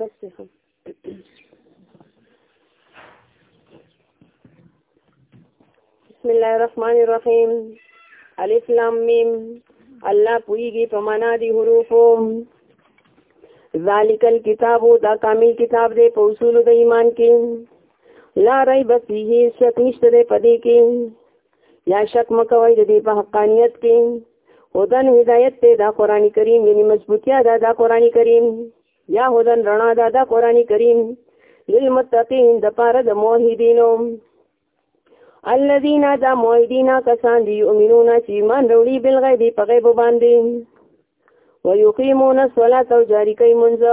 بس هم بسم الله الرحمن الرحیم الف لام میم الله پویږي په معنا دي حروفو ذالک الكتاب دا کامل کتاب دی په اصول د ایمان کې لا ریب فیه شک نشته دی پدې کې یا شک مکوي د دې په حقانیت کې هدن هدایت ته دا قران کریم یعنی مضبوطیا دا دا قران کریم یا هدن رڼا دا دا قران کریم للمتقین د پاره د موحدینو الذين دا موحدین کسان دی یؤمنون چې ایمان وروړي بل غیبی په غیب باندې ويقيمون الصلاه او جاری کوي منځه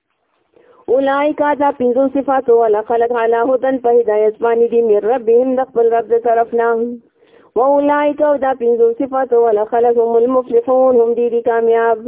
اولائک دا پنځو صفات ولا خلق علی هدن په هدایت باندې دي من ربهم د خپل رب د طرف نه و اولائک دا پنځو صفات ولا خلق هم المفلحون هم دي دي کامیاب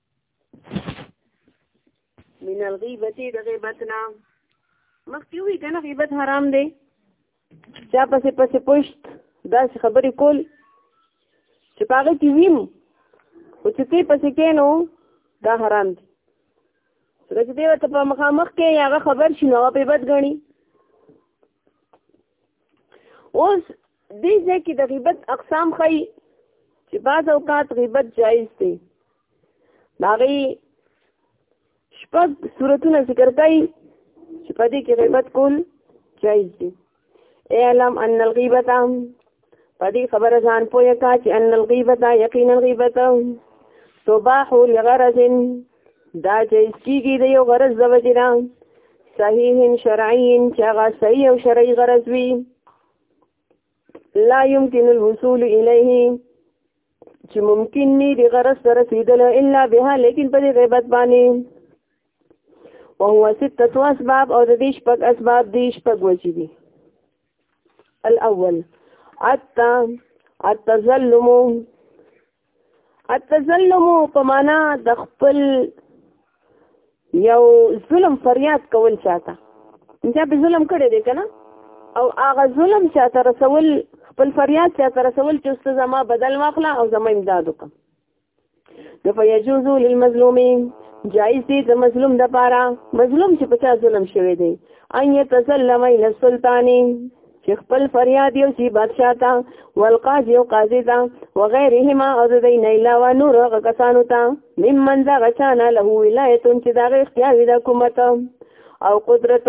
من الغیبت د غیبت نه مخکې وی کنه غیبت حرام دی چا پسې پسې پښت داسې خبرې کول چې پاغه کې ویم او چې تی پسې کینو دا حرام دی چې دی ته په مخامخ کې هغه خبر شي نو په بد غني اوس دې ځای کې د غیبت اقسام خي چې بعض اوقات غیبت جایز دی باغی شپږ صورتونه ذکر کوي چې په دې کې غیبت کول جایز دی اعلم ان الغیبت په دې خبره ځان پوه کا چې ان الغیبت یقینا غیبت تباح لغرض دا چې کیږي د یو غرض د وجنه صحیح شرعی چې هغه صحیح او شرعي غرض وي لا يمكن الوصول الیه چې ممکن نه دی غرض سره رسیدل الا بها لیکن په دې غیبت باندې وهو سته اسباب او د دې شپږ اسباب دي شپږ وجې دي الاول اتا التظلم التظلم په معنا د خپل یو ظلم فریاد کول چاته دا به ظلم کړی دی کنه او هغه ظلم چاته رسول خپل فریاد چاته رسول چې استاد ما بدل واخلا او زما امداد وکړه نو فیجوز للمظلوم جایز دی د مظلوم د پاره مظلوم چې پچا ظلم شوی دی ان یتسلم الى السلطان چې خپل فریاد یو سی بادشاہ تا والقاضی او قاضی تا وغیرهما او د دین علاوه نور هغه کسانو تا ممن ذا غچانا له ولایت چې دا اختیار وی د حکومت او قدرت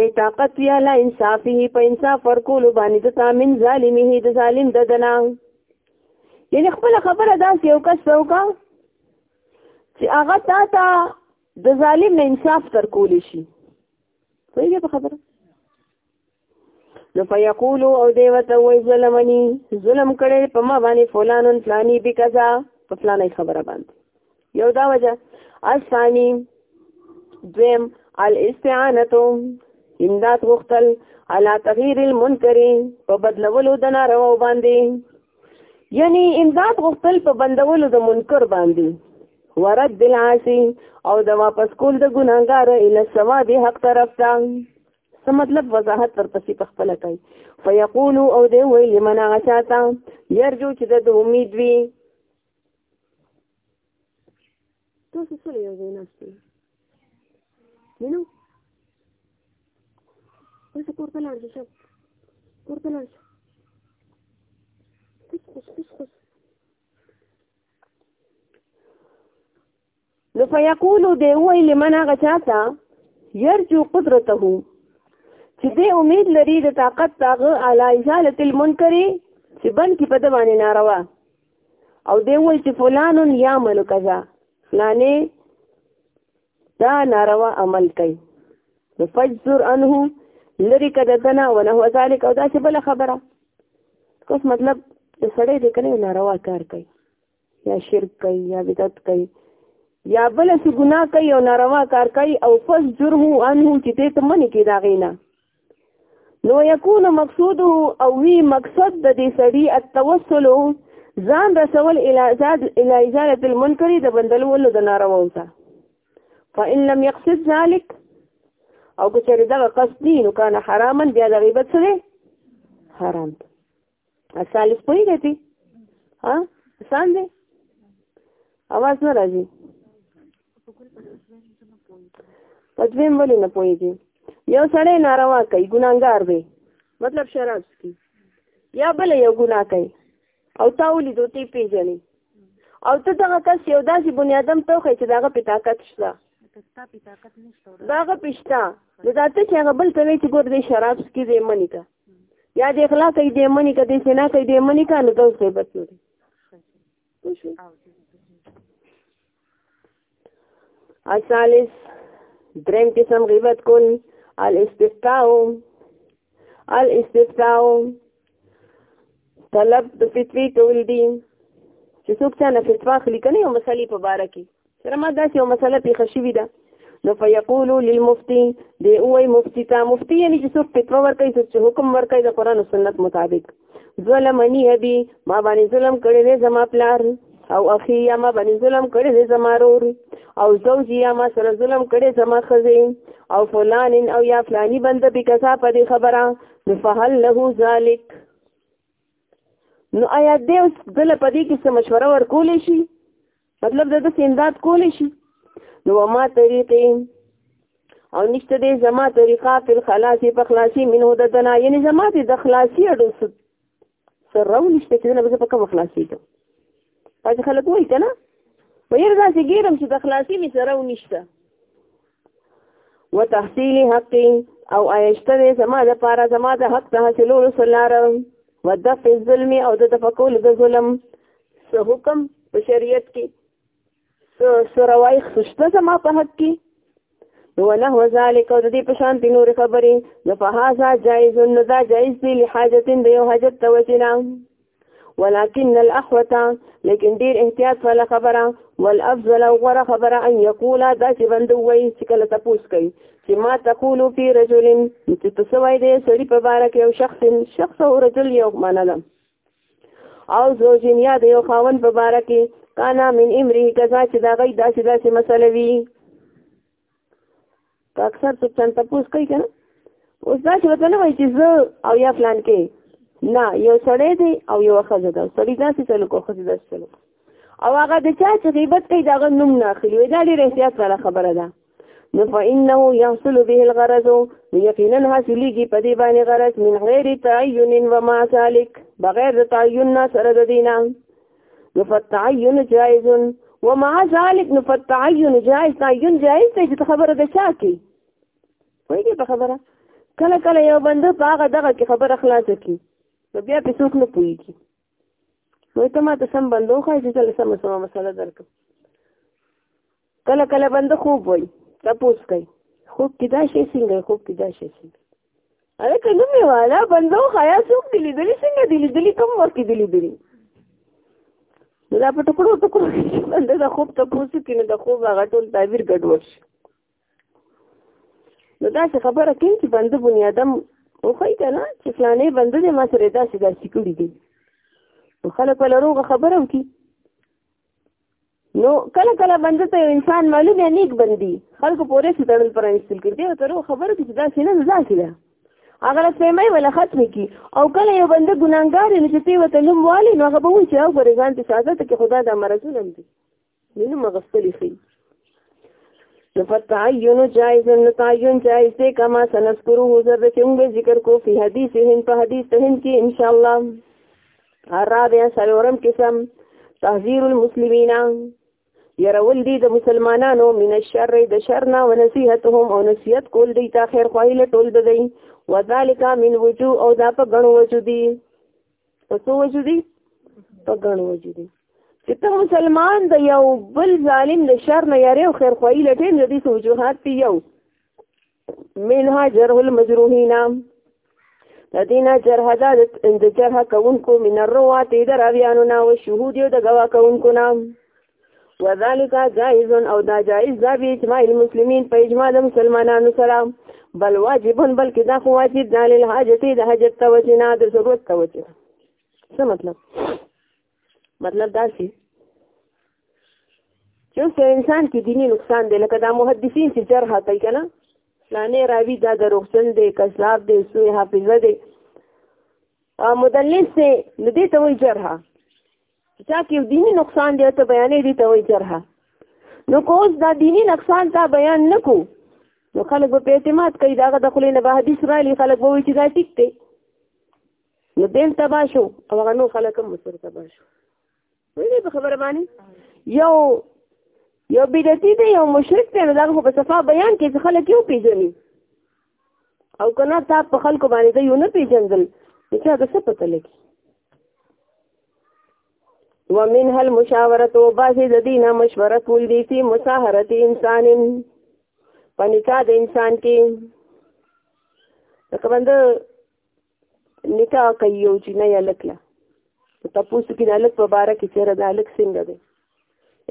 یی طاقت یا لا انصافی په انصاف ورکول باندې د تامین ظالمه د ظالم ددنا یعنی خپل خبره داسې یو کس ته وکړه چې هغه تا ته د ظالم نه انصاف تر کولی شي پوهېږې په خبره نو فیقولو او دی ورته وایي ظلمني ظلم کړی په ما باندې فلانون فلاني بکذا په فلانۍ خبره باندې یو دا وجه الثانی دویم الاستعانتو امداد غختل علا تغییر المنکری په بدلولو د ناروا باندې یعنی امداد غختل په بندولو د منکر باندې ورد بالعاصی او د واپس کول د ګناګار ال ثواب حق طرف ته څه مطلب وضاحت ورپسې په خپل کوي فیقول او دی ویل من غشاتا یرجو چې د امید وی تاسو سره یو ځای ناست یې مینو تاسو کور ته لاړ شئ شب کور ته لاړ شئ خوش خوش خوش خوش نو فیقولو دی وای لمن هغه چاته یرجو قدرته چې دې امید لري د طاقت تاغه اعلی ازاله المنکر چې بن کې په دوانه ناروا او دی وای چې فلانون یعمل کذا فلانه دا ناروا عمل کوي نو فجر انه لری کده دنا ونه هو ذالک او دا څه بل خبره کوم مطلب د سړی د کنه ناروا کار کوي یا شرک کوي یا بدعت کوي یا بل څه ګناه کوي او ناروا کار کوي او پس جرم عنه چې دې ته منې کې دا غینا نو یکون مقصوده او وی مقصد د دې سړي التوسل ځان رسول الی ازاد الی ازاله المنکر د بندل ول د ناروا وتا فإن لم يقصد ذلك او که چېرې دا قصد نو کان حراما بیا د غیبت سره حرام دی سالس پوي دی ها سان دی اواز نه راځي په دویم ولې نه پوهېږي یو سړی ناروا کوي ګناهګار دی مطلب شراب څکي یا بله یو ګناه کوي او تا ولیدو ته یې پېژنې او ته دغه کس یو داسې بنیادم ته وښیې چې د هغه پې طاقت شته د هغه پې شته نو دا ته چې هغه بل ته وایې چې ګور دی شراب څکي دی منې ته یا د اخلاق کوي د منی کدي سنا کوي د منی کا نو دوی څه بچو دي اصالس درم قسم غیبت کول الاستفتاء الاستفتاء طلب د فتوی کول دي چې څوک څنګه فتوا خلی کني او مسلې په باره کې سره ما داسې یو مسله پیښه شوې ده نو فیقولو للمفتی دی اوی مفتی تا مفتی یعنی چې څوک فتوا ورکوي څوک چې حکم ورکوي د قرآن او سنت مطابق ظلمنی ابي ما باندې ظلم کړی دی زما پلار او اخی یا ما باندې ظلم کړی دی زما رور او زوجی یا ما سره ظلم کړی زما خزې او فلان او یا فلانی بنده به کسا په دې خبره نو فهل له ذلک نو آیا دې اوس دل په دې کې څه مشوره ورکول شي مطلب د دې امداد کول شي نو ما طریقې او نشته دې زما طریقه په خلاص په خلاصي منو د دنا یعنی زما دې د خلاصي اډو سره نشته چې نه به په کوم خلاصي ته پاتې خلک وایي کنه په یره داسې ګیرم چې د خلاصي می سره نشته وتحصیل حق او ایشتر زما د پاره زما د حق ته حاصلولو سلار ودف الظلم او د تفکول د ظلم سه حکم په شریعت کې سه سروای خشته زما په حق کې نو نه هو ذالک او د دې په شان دي نور خبرې د فهذا جائز نو دا جائز دی لحاجت دی یو حاجت توجینا ولكن الاخوته لیکن ډیر احتیاط والا خبره والافضل او غره خبره ان یقولا دا چې بند وایي چې کله تاسو کوي چې ما تقول فی رجل چې تاسو وایي دې سړي په باره کې یو شخص شخص او رجل یو معنا ده او زوجین یا د یو خاون په باره کې کانا من امری کذا چې دا غي داسې داسې مسله وي په اکثر څه چان تاسو کوي کنه اوس دا چې وته نه وایي چې زه او یا فلان کې نه یو سړی دی او یو خزه ده سړی دا څه چلو کو خزه ده چلو او هغه د چا چې غیبت کوي دا نوم نه اخلي وای دا ډېر احتیاط سره خبره ده نو فإنه يحصل به الغرض یقینا حاصلېږي په دې باندې غرض من غیر تعین و ما ذلک بغیر تعین سره د دینه نو فتعین جائز ومع ذلك نو فتعین جائز تعین جائز دی چې خبره د چا کی وایي په خبره کله کله یو بنده په هغه دغه کې خبره خلاصه کی نو بیا په څوک نه پوهیږي نو ته ما ته سم بندو خای چې زه سم سم مسله درکم کله کله بنده خوب وای تپوس کوي خوب کې دا شی څنګه خوب کې دا شی څنګه هغه کله مې والا بندو خیا څوک دی لیدلی څنګه دی لیدلی کوم وخت دی لیدلی دا په ټکړو ټکړو بنده دا خوب تپوس کې نه د خوب هغه ټول تعبیر ګډوډ شي نو دا څه خبره کوي چې بنده بنی آدم وخی کنه چې فلانه بنده دې ما سره دا څه داسې کړی دی خلک ولا روغه خبره وکړي نو کله کله بنده ته یو انسان معلوم یا نیک بندي خلکو پورې چې تړل پر انستل کړي او تر خبره کې دا سینه نه ځکه ده هغه له سیمه ولا ختم کی او کله یو بنده ګناګار نه چې پیو ته نوم والی نو هغه به و چې او پر ځان ته ساده ته کې خدا د مرزون هم دي نو مغفلی خي نو فتعین جائز نو تعین جائز دی کما سنذکره زر چې موږ ذکر کو په حدیث هند په حدیث هند کې ان شاء الله الرابع سلورم قسم تحذير المسلمين يرول دي د مسلمانانو من الشر د شرنا ونصيحتهم او نصيحت کول دي تا خیر خوایل ټول د دی وذالک من وجو او دا په غنو وجو دي په څو وجو دي په غنو وجو دي چې ته مسلمان د یو بل ظالم د شر نه یاره او خیر خوایل ټیم د دې وجوهات دی یو منها جرح المجروحین لدینا جرح دا د جرح کوونکو من الروات د راویانو نه او شهود یو د گوا کوونکو نه وذالک جائز او دا جائز دا به اجماع المسلمین په اجماع د مسلمانانو سره بل واجب بلکې دا خو واجب نه لحاجت د حاجت توجینا د ضرورت توجینا څه مطلب مطلب دا چې چې اوس یو انسان کې دیني نقصان دی لکه دا محدثین چې جرحه کوي که نه فلانې راوي دا دروغجن دی کذاب دی سوی حافظه دی مدلس دی نو دې ته وایي جرحه چې چا کې دیني نقصان دی ته بیانې دې ته وایي جرحه نو که اوس دا دیني نقصان تا بیان نه کو نو خلک به په اعتماد کوي دغه د خولې نه به حدیث رالی خلک به وایي چې دا ټیک دی نو دیم تبا شو او هغه نو خلک هم سره تبا شو ویلې په خبره باندې یو یو بدعتي دی یو مشرک دی نو دا خو په صفا بیان کې چې خلک یو پیژني او کنه تا په خلکو باندې ته یو نه پیژندل چې هغه څه پته لګي ومن هل مشاورت و بعضی د دینه مشوره کول دي چې مساهرت انسان په نکاح د انسان کې تقریبا نکاح کوي یو چې نه یلک له تاسو کې د الک په باره کې چیرې د الک څنګه دی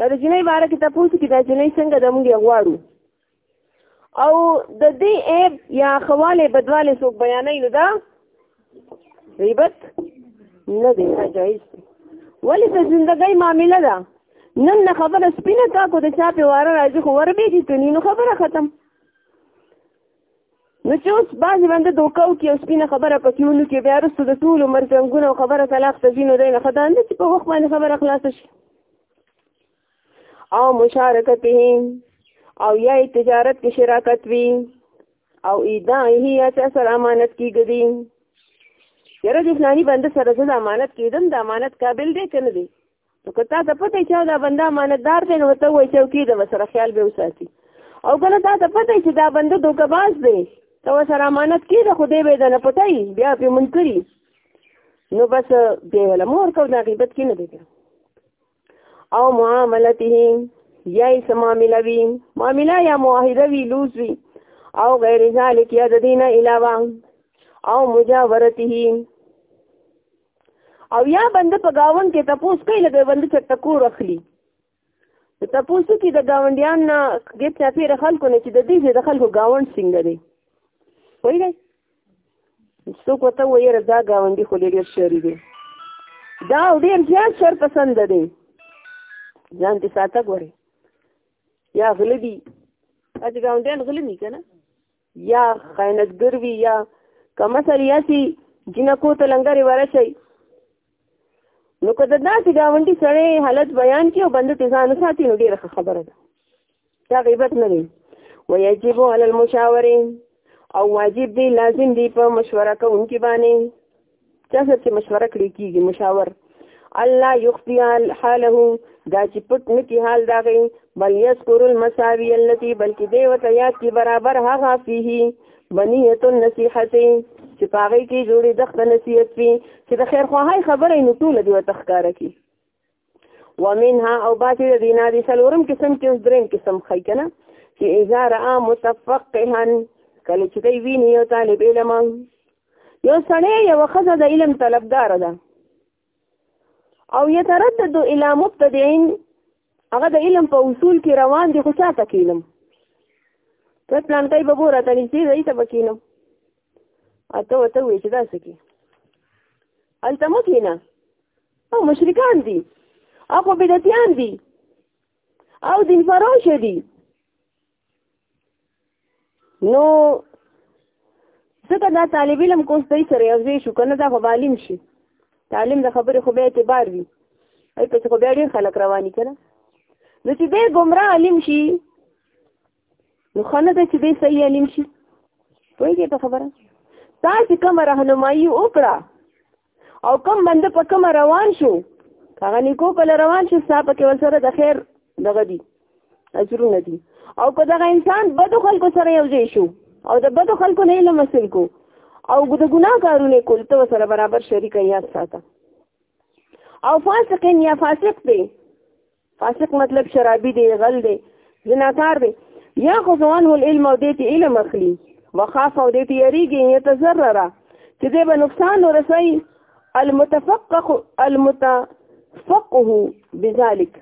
یا د جنې باره کې تاسو کې د جنې څنګه د موږ غواړو او د دې ایب یا خواله بدواله څوک بیانې نو دا غیبت نه دی جایز ولی د ژوندۍ معاملې ده نن نه خبره سپینه تا کو د چا په واره راځي خو وربېږي کني نو خبره ختم نو چې اوس بعضې بنده دوکه وکړي او سپینه خبره پکې ونه کړي بیا وروسته د ټول عمر جنګونه او خبره طلاق ته ځي نو دی نه ښه دا نه چې په وخت باندې خبره خلاصه شي او مشارکت او یا تجارت کې شراکت وي او ایدا هي یا چې سره امانت کېږي دي یاره د فلاني بنده سره زه د امانت کېدم د امانت قابل دی که نه دی نو که تا ته پته چې دا بنده امانتدار دی نو ته وایې چوکي د وسره خیال به وساتي او کنه تا ته پته چې دا بنده دوکباز دی ته وسره امانت کې د خدای به د نه پته ای بیا په منکري نو بس به ولا مور کو دا غیبت کې نه دی او معاملته یا سما ملوي معاملہ یا معاهده وی لوز وی او غیر ذالک یا د دینه علاوه او مجاورته او یا بنده په گاوند کې تپوس کوي لکه بنده چې ټکور اخلي د تپوسو کې د گاونډیان نه ګټ چاپیر خلکو نه چې د دې د خلکو گاوند څنګه دی وایي څوک وته وایي رضا گاوندي خو ډېر شری دی دا ډېر زیات شر پسند دی ځان دې ساته ګوري یا غلبي اځ گاونډیان غلبي کنه یا خیانتګر وي یا کمه سریا سي جنکو ته لنګرې ورشي نو که د داسې ګاونډي سړی حالت بیان کړي او بنده ترې ځان وساتي نو ډېره ښه خبره ده دا غیبت نه دی ویجب علی المشاورین او واجب دی لازم دی په مشوره کوونکي باندې چا سره چې مشوره کړې کیږي مشاور الله یخفی حاله دا چې پټ نکی حال داغه بل یذکر المساوی التي بلکې دی وته یاد کی برابر هغه فيه بنیه النصیحه چې پاغې کې جوړې دخت نصیحت وي چې د خیر خواهی خبرې نو ټول دی وتخکاره کی ومنها او باقی د دینا دی سلورم قسم کې اوس دریم قسم خی کنه چې اذا را متفقها کله چې دی ویني یو طالب علم یو سړی یو خزه د علم طلبدار ده او یتردد الى مبتدعين هغه د علم په اصول کې روان دي خو چاته کینم ته پلان کوي به ګوره ته نږدې دی ته به کینم اته وته وې چې دا څه کې هلته مه کېنه او مشرکان دي او خو بدعتیان دي او دین فروش دي نو ځکه دا طالب علم کوس دی سره یو ځای شو که نه دا خو عالم شي تعلیم د خبرې خو بیا اعتبار وي ای پسې خو بیا ډېر خلک رواني که نه نو چې دی ګمراه عالم شي نو خانه ده چې دې صحیح علم شي پوهېږې په خبره تاسو کوم راهنمایي وکړه او کوم بنده په کوم روان شو هغه نیکو په روان شو صاحب کې ورسره د خیر دغه دي اجرونه دي او که دغه انسان بدو خلکو سره یو ځای شو او د بدو خلکو نه علم حاصل کو او د ګناه کارونه کول ته سره برابر شریک یاد ساته او فاسق یا فاسق دی فاسق مطلب شرابي دی غل دی زناکار دی یا خو ځوان هول علم او دیت علم اخلي وخاف او دیت یریږي یتضرر چې دې به نقصان ورسي المتفقه المتفقه بذلك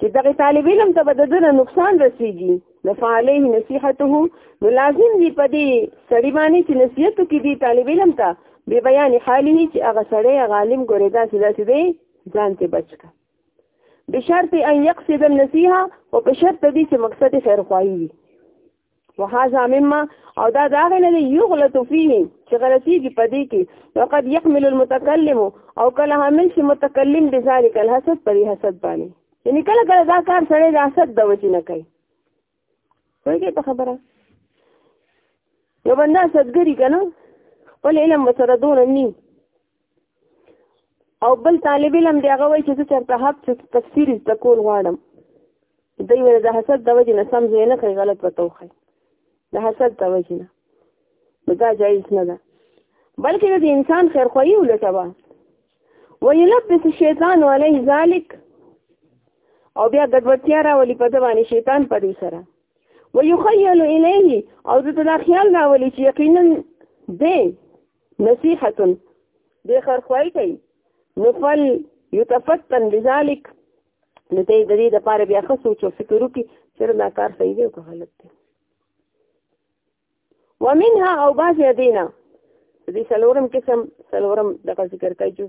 چې دغه طالب علم ته به دغه نقصان رسیږي نفعله نصيحته نو لازم دی په دې سړی باندې چې نصیحت کوي طالب علم ته به بیان حاله چې هغه سړی عالم ګورې دا چې دا چې دی ځان ته بچ کا بشرط ان يقصد النصيحه او په شرط دې چې مقصد خیر خوایي وي وهذا مما او دا دا غنه دی یغلط فيه چې غلطيږي په دې کې وقد يحمل المتكلم او کله حامل شي متکلم بذلك الحسد پر حسد باندې یعنی کله کله دا کار سره د حسد د وجې نه کوي پوهېږې په خبره یو بنده صدګري که نه خپل علم ورسره دونه ني او بل طالب علم دی هغه وایي چې زه چېرته حق چې تفسیر زده کول غواړم دوی ویل د حسد د وجې نه سم ځای نه ښایي غلط ورته وښایي د حسد د وجې نه نو دا جایز نه ده بلکې د انسان خیرخواهي ولټوه ويلبس الشيطان عليه ذلك او بیا ګډوډتیا راولي په ځواني شیطان په دې سره ويخيل اليه او د دا خیال راولي چې یقینا دې نصيحه دې خرخوي کوي نفل يتفتن لذلك نو ته د دې لپاره بیا خو سوچ او فکر وکړي چې دا کار صحیح دی او غلط دی ومنها او بعض یادینا دې سلورم قسم سلورم دغه ذکر کوي چې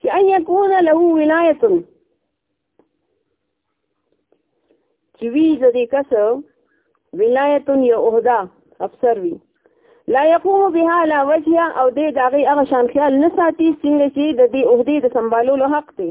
چې ان يكون له ولایت چې وی د دې کس ولایت یو عہده افسر وی لا يقوم بها لا وجه او دې دغه هغه شان خیال نه ساتي څنګه چې د دې عہدې د سمبالولو حق دی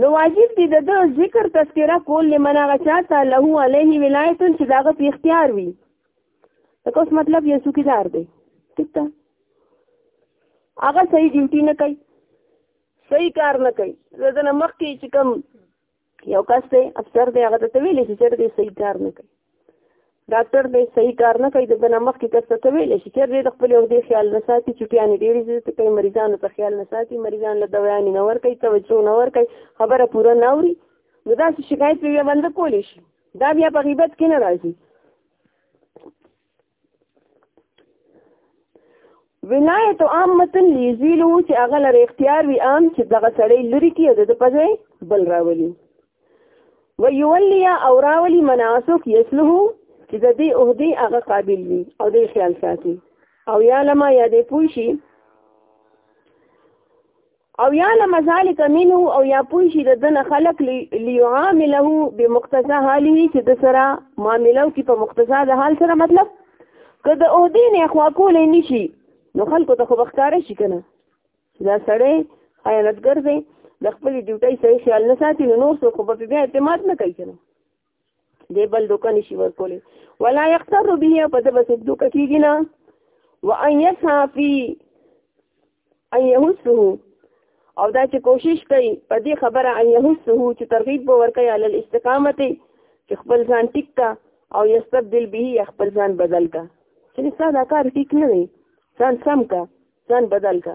نو واجب دي د ده ذکر تذکره کول لمن هغه چا ته له علیه ولایت چې داغه په اختیار وي دا اوس مطلب یې څوکیدار دی ټیک ده هغه صحیح ډیوټي نه کوي صحیح کار نه کوي زه نه مخکې چې کوم یو کس دی افسر دی هغه ته ویلې چې چېرې صحیح کار نه کوي ډاکټر به صحیح کار نه کوي دغه مخ کې کس ته ویل شي چې د خپل یو دی خیال نه ساتي چټیان ډېری زیات کوي مریضانو ته خیال نه ساتي مریضان له دویان نه ور کوي توجه نه ور کوي خبره پوره نه اوري نو دا شکایت یې باندې کولی شي دا بیا په غیبت کې نه راځي ولایت عامه لیزیلو چې هغه لري اختیار وي عام چې دغه سړی لري کې د په ځای بل راولي ويولي او راولي مناسک یسله چې د دې عہدې هغه قابل وي او دې خیال ساتي او یا لما یا دې پوښي او یا لما ذالک منه او یا پوی شي د دنه خلق لیعامله بمقتضا حاله چې د سره معاملو کې په مقتضا د حال سره مطلب که د عہدې نه خوا کولې نشي نو خلکو ته خو بختاره شي کنه دا سړی خیانتګر دی د خپل ډیوټۍ صحیح خیال نه ساتي نو نور څوک په بیا اعتماد نه کوي کنه دی بل دوکه نشي ورکولی ولا یختر به په د بس دوکه کیږي نه و ان یسعى فی ان یحسه او دا چې کوشش کوي په دې خبره ان یحسه چې ترغیب به ورکړي علی الاستقامت چې خپل ځان ټیک کا او یستبدل به خپل ځان بدل کا چې ستا دا کار ټیک نه دی ځان سم کا ځان بدل کا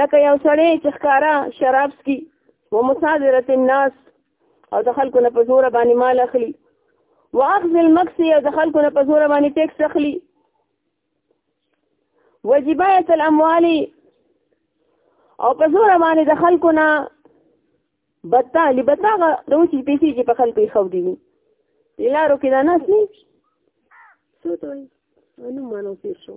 لکه یو سړی چې ښکارا شراب سکي و مصادره الناس او د خلکو نه په زور باندې مال اخلي واخذ المکس او د خلکو نه په زور باندې ټیکس اخلي وجبایت الاموال او په زور باندې د خلکو نه بتا لبتا د وچې پیسې چې په خلکو یې خو دي لارو کې دا ناس نه څه ته وایي نو مانو تیر شو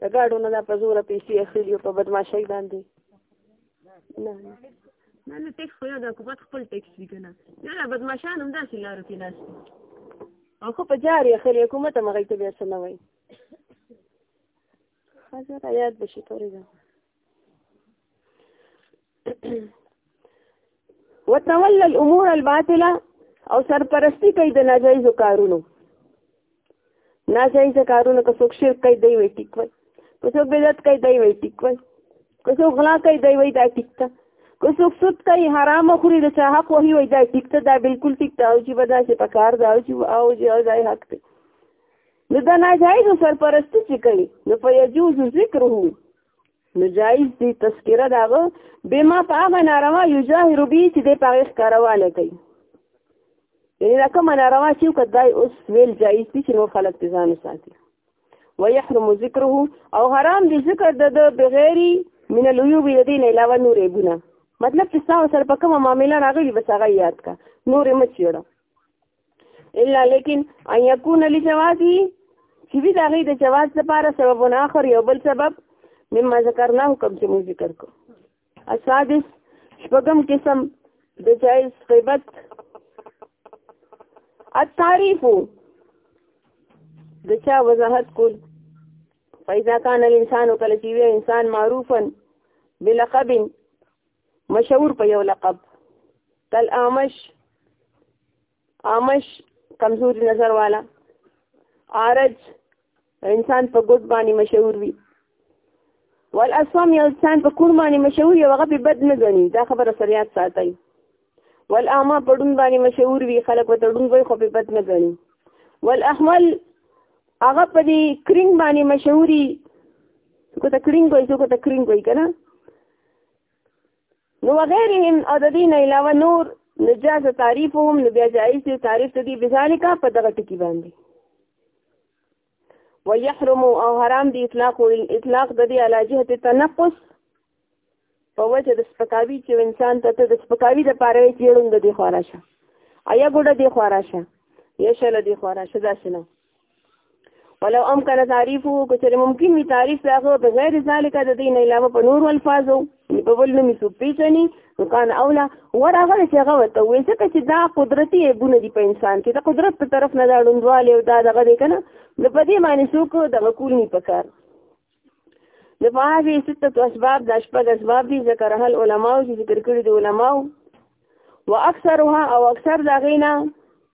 د ګاډو نه دا په زوره پیسې اخلي او په بدمعاشۍ باندې نه نه نه ټیکس خو یو د حکومت خپل ټیکس وي که نه نه نه بدمعاشان همداسې لارو کې ناست او خو په جار یې اخلي حکومت هم هغوی ته بیا څه نه وایي ښه زه را یاد به شي تورې ده وتولى الامور الباطله او سرپرستی کوي د ناجایز کارونو ناجایز کارونو که څوک شرک کوي دی وي ټیک وي که څوک بدعت کوي دی وي ټیک وي که څوک غلا کوي دی وي دا ټیک ته که څوک سود کوي حرام خوري د چا حق وهي وي دا ټیک ته دا بالکل ټیک ته او چې بدا چې پکار دا او چې او چې او دا حق دی نو دا ناجایز سرپرستی چې کوي نو په یجوز ذکره نو جایز دی تذکره داغه بما په هغه ناروا یجاهر به چې د پاره ښکارواله کوي یعنی دا کوم ناروا چې کدای اوس ویل جایز دي چې نو خلک ځان ساتي ويحرم ذکره او حرام دي ذکر د بغیر من العيوب الذين علاوه نور ایبونه مطلب چې تاسو سره په کومه معاملې راغلي بس هغه یاد کا نور مچ یړه الا لیکن ان یکون لجوازی چې وی دا غي د جواز لپاره سبب نه اخر یو بل سبب مما ذکرنا حکم چې موږ ذکر کو اسادس شپږم قسم د جائز غیبت التعریف د چا وضاحت کول فإذا كان الإنسان کله چې وی انسان معروفا بلقب مشهور په یو لقب کل آمش آمش کمزور نظر والا عارج انسان په ګډ باندې مشهور وي والاسوام یو انسان په کور باندې مشهور یو هغه په بد نه غني دا خبره سریات ساتي والاما په ډون باندې مشهور وي خلک په ډون وي خو په بد نه غني والاحمل هغه په دې کرینګ باندې مشهوري کو ته کرینګ وي کو ته کرینګ وي کنه نو وغیرهم او د دین علاوه نور نجاز تعریف هم نو بیا جایز دی تعریف ته دی بذالک په دغه ټکی باندې ويحرم او حرام دی اطلاق او اطلاق د دې علا جهت تنقص په وجه د سپکاوی چې انسان ته د سپکاوی د پاره چې ړوند دی خورا شه ایا ګډه دی خورا شه یا شل دی خورا شه دا څنګه ولو امکان تعریفو که چېرې ممکن وي تعریف د هغه په غیر ذالک د دین علاوه په نورو الفاظو یعنې په بل نوم یې څوک پېژني نو کان اوله غوره هغه دی چې هغه ورته ووایي ځکه چې دا قدرتي عیبونه دي په انسان کې د قدرت په طرف نه دا ړوندوالی او دا دغه دی که نه نو په دې باندې څوک دغه کول نه په کار د فهاذې ستتو اسباب دا شپږ اسباب دي ذکرها العلماو چې ذکر کړي دي علماو و اکثرها او اکثر د هغې نه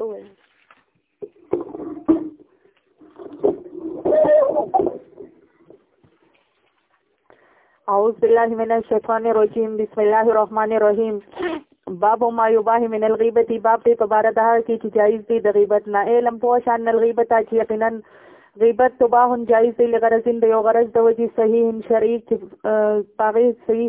وویل اعوذ بالله من الشیطان الرجیم بسم الله الرحمن الرحیم باب ما یباه من الغیبت باب دې په بار ده کې چې جایز دي د غیبت نه علم په شان الغیبت چې یقینا غیبت تباه جایز دی لغرض د یو غرض د وجې صحیح شرعي چې پاغه صحیح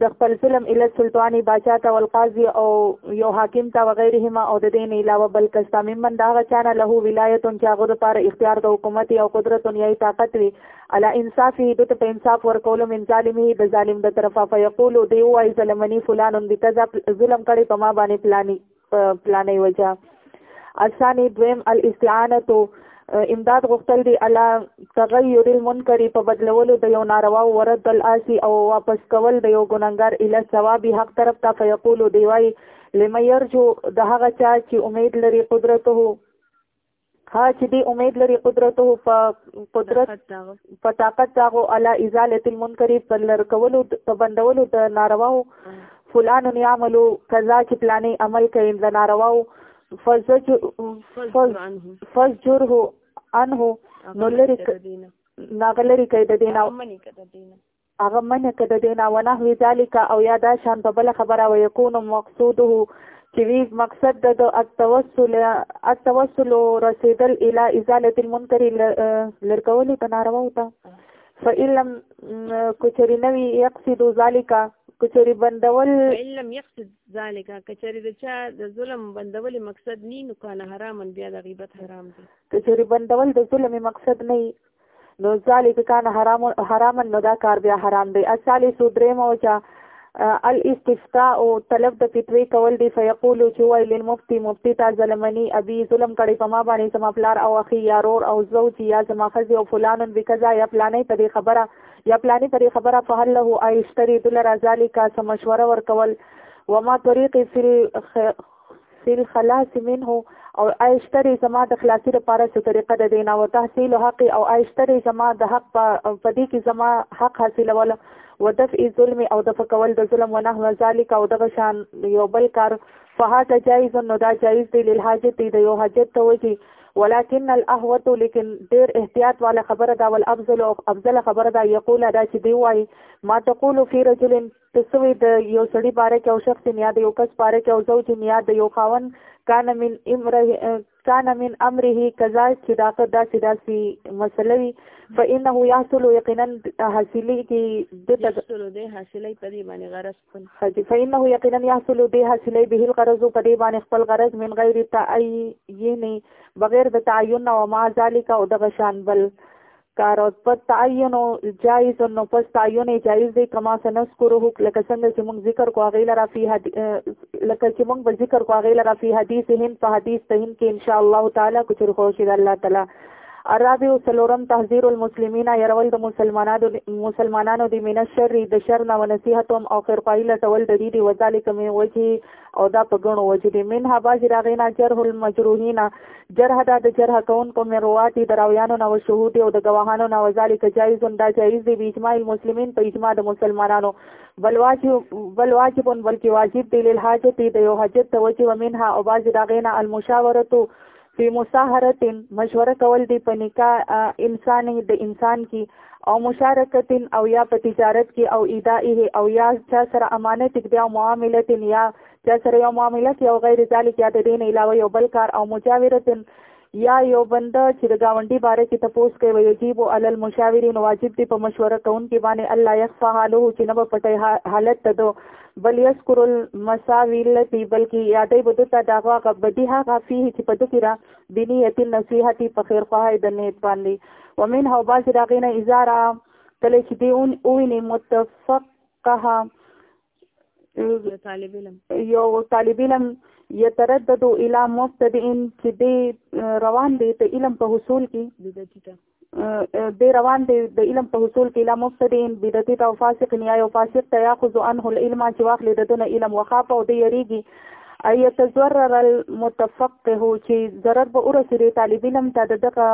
د خپل فلم اله سلطانی باچا ته والقاضي او یو حاکم ته وغیرهما او د دین علاوه بل کس تامین من دا غچانه له ولایت چې هغه لپاره اختیار د حکومت او قدرت یا طاقت وي علا انصاف دې ته په انصاف ورکول من ظالمه د ظالم د طرفه فیقول دی وای ظلمنی فلان بکذا ظلم کړي په ما باندې فلانی پلانې وجه اسانی دویم الاستعانه امداد غوښتل دی الا تغیر المنکر په بدلولو د یو ناروا او ورد الاسی او واپس کول د یو ګناګار اله ثواب حق طرف ته فیقول دی وای لمن يرجو د هغه چا چې امید لري قدرته ها چې دی امید لري قدرته په قدرت په طاقت داغو علی ازاله المنکر پر لر کولو په بندولو د نارواو فلان یعملو کذا چې پلانې عمل کوي د نارواو فزج فزجره عنه نو لري ناغلري کوي د دینه هغه منع که د دینا ونحو ذالک او یا دا شان په بل خبره ويكون مقصوده چې وی مقصد د التوسل التوسل رسیدل الی ازاله المنکر لرکول د ناروا او ته فإن لم کچری نوی یقصد ذالک کچری بندول فإن لم یقصد ذالک کچری د چا د ظلم بندول مقصد نی نو کان حرامن بیا د غیبت حرام دی کچری بندول د ظلم مقصد نه نو ذالک کان حرام حرام نو دا کار بیا حرام دی اصالي سو درې مو چا الاستفتاء او طلب د فتوی کول دی فیقول چې وای للمفتی مفتی تا ظلمنی ابي ظلم کړي په ما باندې سم پلار او اخي یا رور او زوج یا زما خزي او فلان بکذا یا پلانې په دې خبره یا پلانې په دې خبره فهل له ایشتری دلر ذالک سم مشوره ورکول وما طریق فی سیل خلاص منه او آیشتره زما د خلاصي لپاره څه طریقه ده دینه او تحصیل حق او آیشتره زما د حق په دې کې زما حق حاصلول ودفع ظلم او دفع کول د ظلم ونحو ذالک او دغه شان یو بل کار فهذا جائز نو دا جائز دی للحاجت دی یو حاجت ته وږي ولكن الاهوت لیکن ډیر احتیاط والا خبره دا ول افضل او افضل خبره دا یقول دا چې دی وای ما تقول فی رجل د سوی د یو سړي باره کې او شخص نیا د یو کس باره کې او زوج نیا د یو خاون کان من امره کان من امره کذا چې دا دا چې دا سي مسله وي فانه يحصل يقينا حاصلي کې د تحصل د حاصلي په دې باندې غرض خپل حاجي فانه يقينا يحصل د حاصلي به الغرض په دې باندې خپل غرض من غیر تعین بغیر د تعین او ما ذالک او د غشان بل کار او پس تعین او جایز نو پس تعین جایز دی کما سنس کرو حق لکه څنګه چې موږ ذکر کو غیله را فی حد لکه چې موږ به ذکر کو غیله را فی حدیث هند په حدیث ته هند کې ان شاء الله تعالی کو چر خوشی د الله تعالی عربی او سلورم تحذير المسلمین يرول د مسلمانانو مسلمانانو د مینه شر د شر نه ونصيحت او خیر پایله تول د دې وذالک من وجه او دا په ګڼو وجو دي منها بعضې راغینا جرح المجروحین جرح دا د جرح کوونکو من رواتي د راویانو نه وشهود او د ګواهانو نه وذالک جایز دا جایز دی باجماع المسلمین په اجماع د مسلمانانو بل واجب بل واجب بلکې واجب دی للحاجت د یو حاجت توجه ومنها او بعضې راغینا المشاورتو فی مصاحرت مشوره کول دی په نکاح انسان د انسان کی او مشارکت او یا په تجارت کې او ایدائه او یا چا سره امانت کې او معاملت یا چا سره یو معامله کې او غیر ذالک یا د دین علاوه یو بل کار او مجاورت یا یو بنده چې د گاونډي باره کې تپوس کوي ویجیب او علل مشاورین واجب دی په مشوره کون کې باندې الله یخفا حاله چې نه په پټه حالت ته بل یذکر المساوی التي بلکې یادې بده ته دا هغه بدی هغه فيه چې په دې کې را بنیت النصيحت په خیر خواه د نیت باندې ومن هو باز راغینه ازارا کله چې دی اون اوینه متفقه طالب علم یو طالب علم یتردد الى مبتدئ چې دی روان دی ته علم په حصول کې دی روان دی د علم په حصول کې لا مفسد ان بدعتي او فاسق نه یو فاسق ته یاخذ عنه العلم چې واخلې د دنه علم وخاف او دی یریږي اي تزرر المتفقه چې ضرر به ورسېږي طالب علم ته د دغه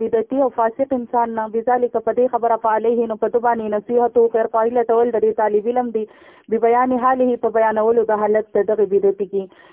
بدعتي او فاسق انسان نه بذالک په دې خبره فعليه نو په دبانې نصيحت او خیر قائل ټول د طالب علم دی به بیان حاله په بیانولو د حالت دغه بدعتي کې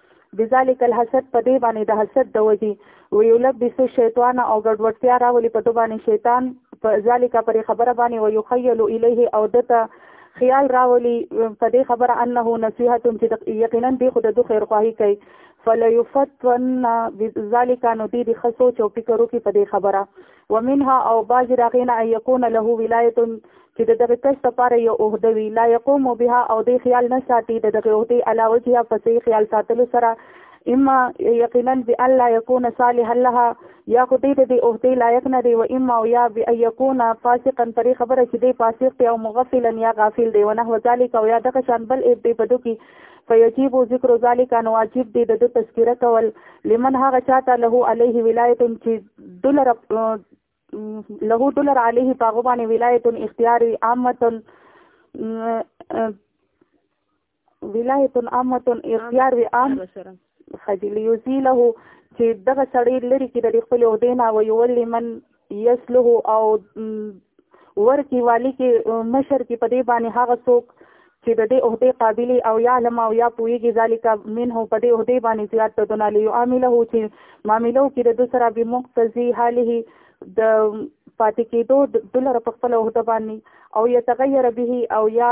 بذالک الحسد په دې باندې د حسد د وجي ویلبس شیطان او ګډوډتیا راولي په دې باندې شیطان په ذالک پر خبره باندې ويخيل الیه او دته خیال راولي په دې خبره انه نصيحه چې یقینا دې خود د خیر خواهی کوي فلیفتن بذالک نو دې د خصو چوپی کرو کې په دې خبره ومنها او بعض راغینا ان یکون له ولایت چې د دغه کس لپاره یو عہده وی لا یقوم بها او د خیال نه ساتي د دغه عہده علاوه جهه پسې خیال ساتلو سره اما یقینا بان لا یکون صالحا لها یا خو دې د عہده لایق نه دی و اما او یا بان یکون فاسقا پرې خبره چې دی فاسق دی او مغفلا یا غافل دی ونه ذالک او یا دغه شان بل ایب دی بدو کې فیجیب ذکر ذالک نو واجب دی د تذکره کول لمن هغه چاته له علیه ولایت چې دلر له دلر علیه پاغه باندې ولایت اختیار عامتن ولایت عامتن اختیار عام خجل یزیله چې دغه سړی لري کې د خپل عہدې نه ویول من یسله او ورکی والی کې مشر کې پدې باندې هغه څوک چې د دې عہدې قابل او یا علم او یا پویږي ذالک منه په دې عہدې باندې زیات ته دنا لیو عامله چې معاملو کې د سره به مقتضی حاله د پاتې کېدو د لپاره په خپل عہده باندې او یتغیر به او یا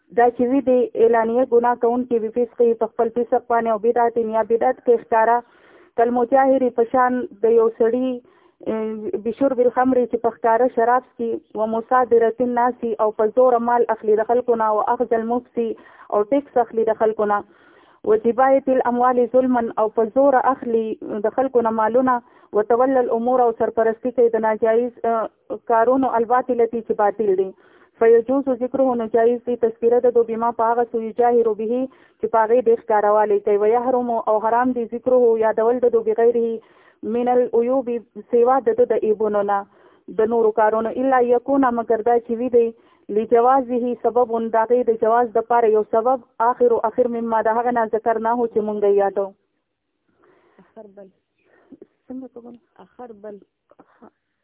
دا چې وی دی اعلانیه ګناه کوونکي وی فسق یې په خپل فسق باندې او بدعت یا بدعت کې ښکارا کل مجاهری پشان د یو سړی بشور بالخمر چې په ښکارا شراب سي و مصادره الناس او په زور مال اخلي د خلکو نه او اخذ المفسي او ټیکس اخلي د خلکو نه و جبایت الاموال ظلما او په زور اخلي د خلکو نه مالونه وتول الامور او سرپرستی کوي د ناجایز کارونو الباطل تی چې باطل دي فیجوز ذکره نو جایز دی تذکره د دو بما پاغه سو یجاهر به چې پاغه د ښکاروالی کوي و یحرم او حرام دی ذکره یادول د دو بغیره من العیوب سیوا د د ایبونو نه د نورو کارونو الا یکون مگر دا چې وی دی لجوازه سبب دغه د جواز د پاره یو سبب اخر او اخر مما د هغه نه ذکر نه هو چې مونږ یادو اخر بل څنګه کوم اخر بل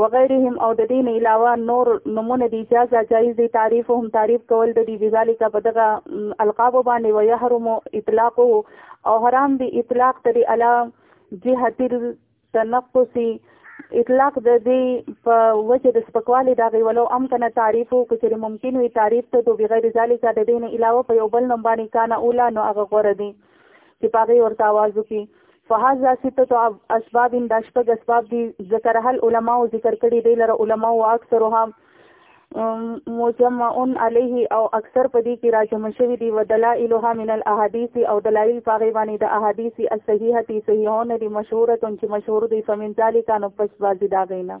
وغيرهم او د دین علاوه نور نمونه دي جاز جایز دي تعریف هم تعریف کول د دي بذالک په دغه القاب باندې ويحرم اطلاقه او حرام دي اطلاق تر الا جهت التنقص اطلاق د دې په وجه د سپکوالي دا غي ولو ام کنه تعریف او کچره ممکن وي تعریف ته دوه غیر ذالک د دین علاوه په یو بل نوم باندې کانه اولا نو هغه غوړه دي چې پاغي ورته आवाज وکي فهذا سته اسباب د شپږ اسباب دي ذکر هل علماء ذکر کړي دي لره علماء او اکثرها مجمع علیه او اکثر پدې کې راجم شوی دی ودلائلها من الاحاديث او دلائل پاغي باندې د احاديث الصحیحه تی صحیحون دي مشهوره تون چې مشهور دي فمن ذالک نو پس بازی دا غینا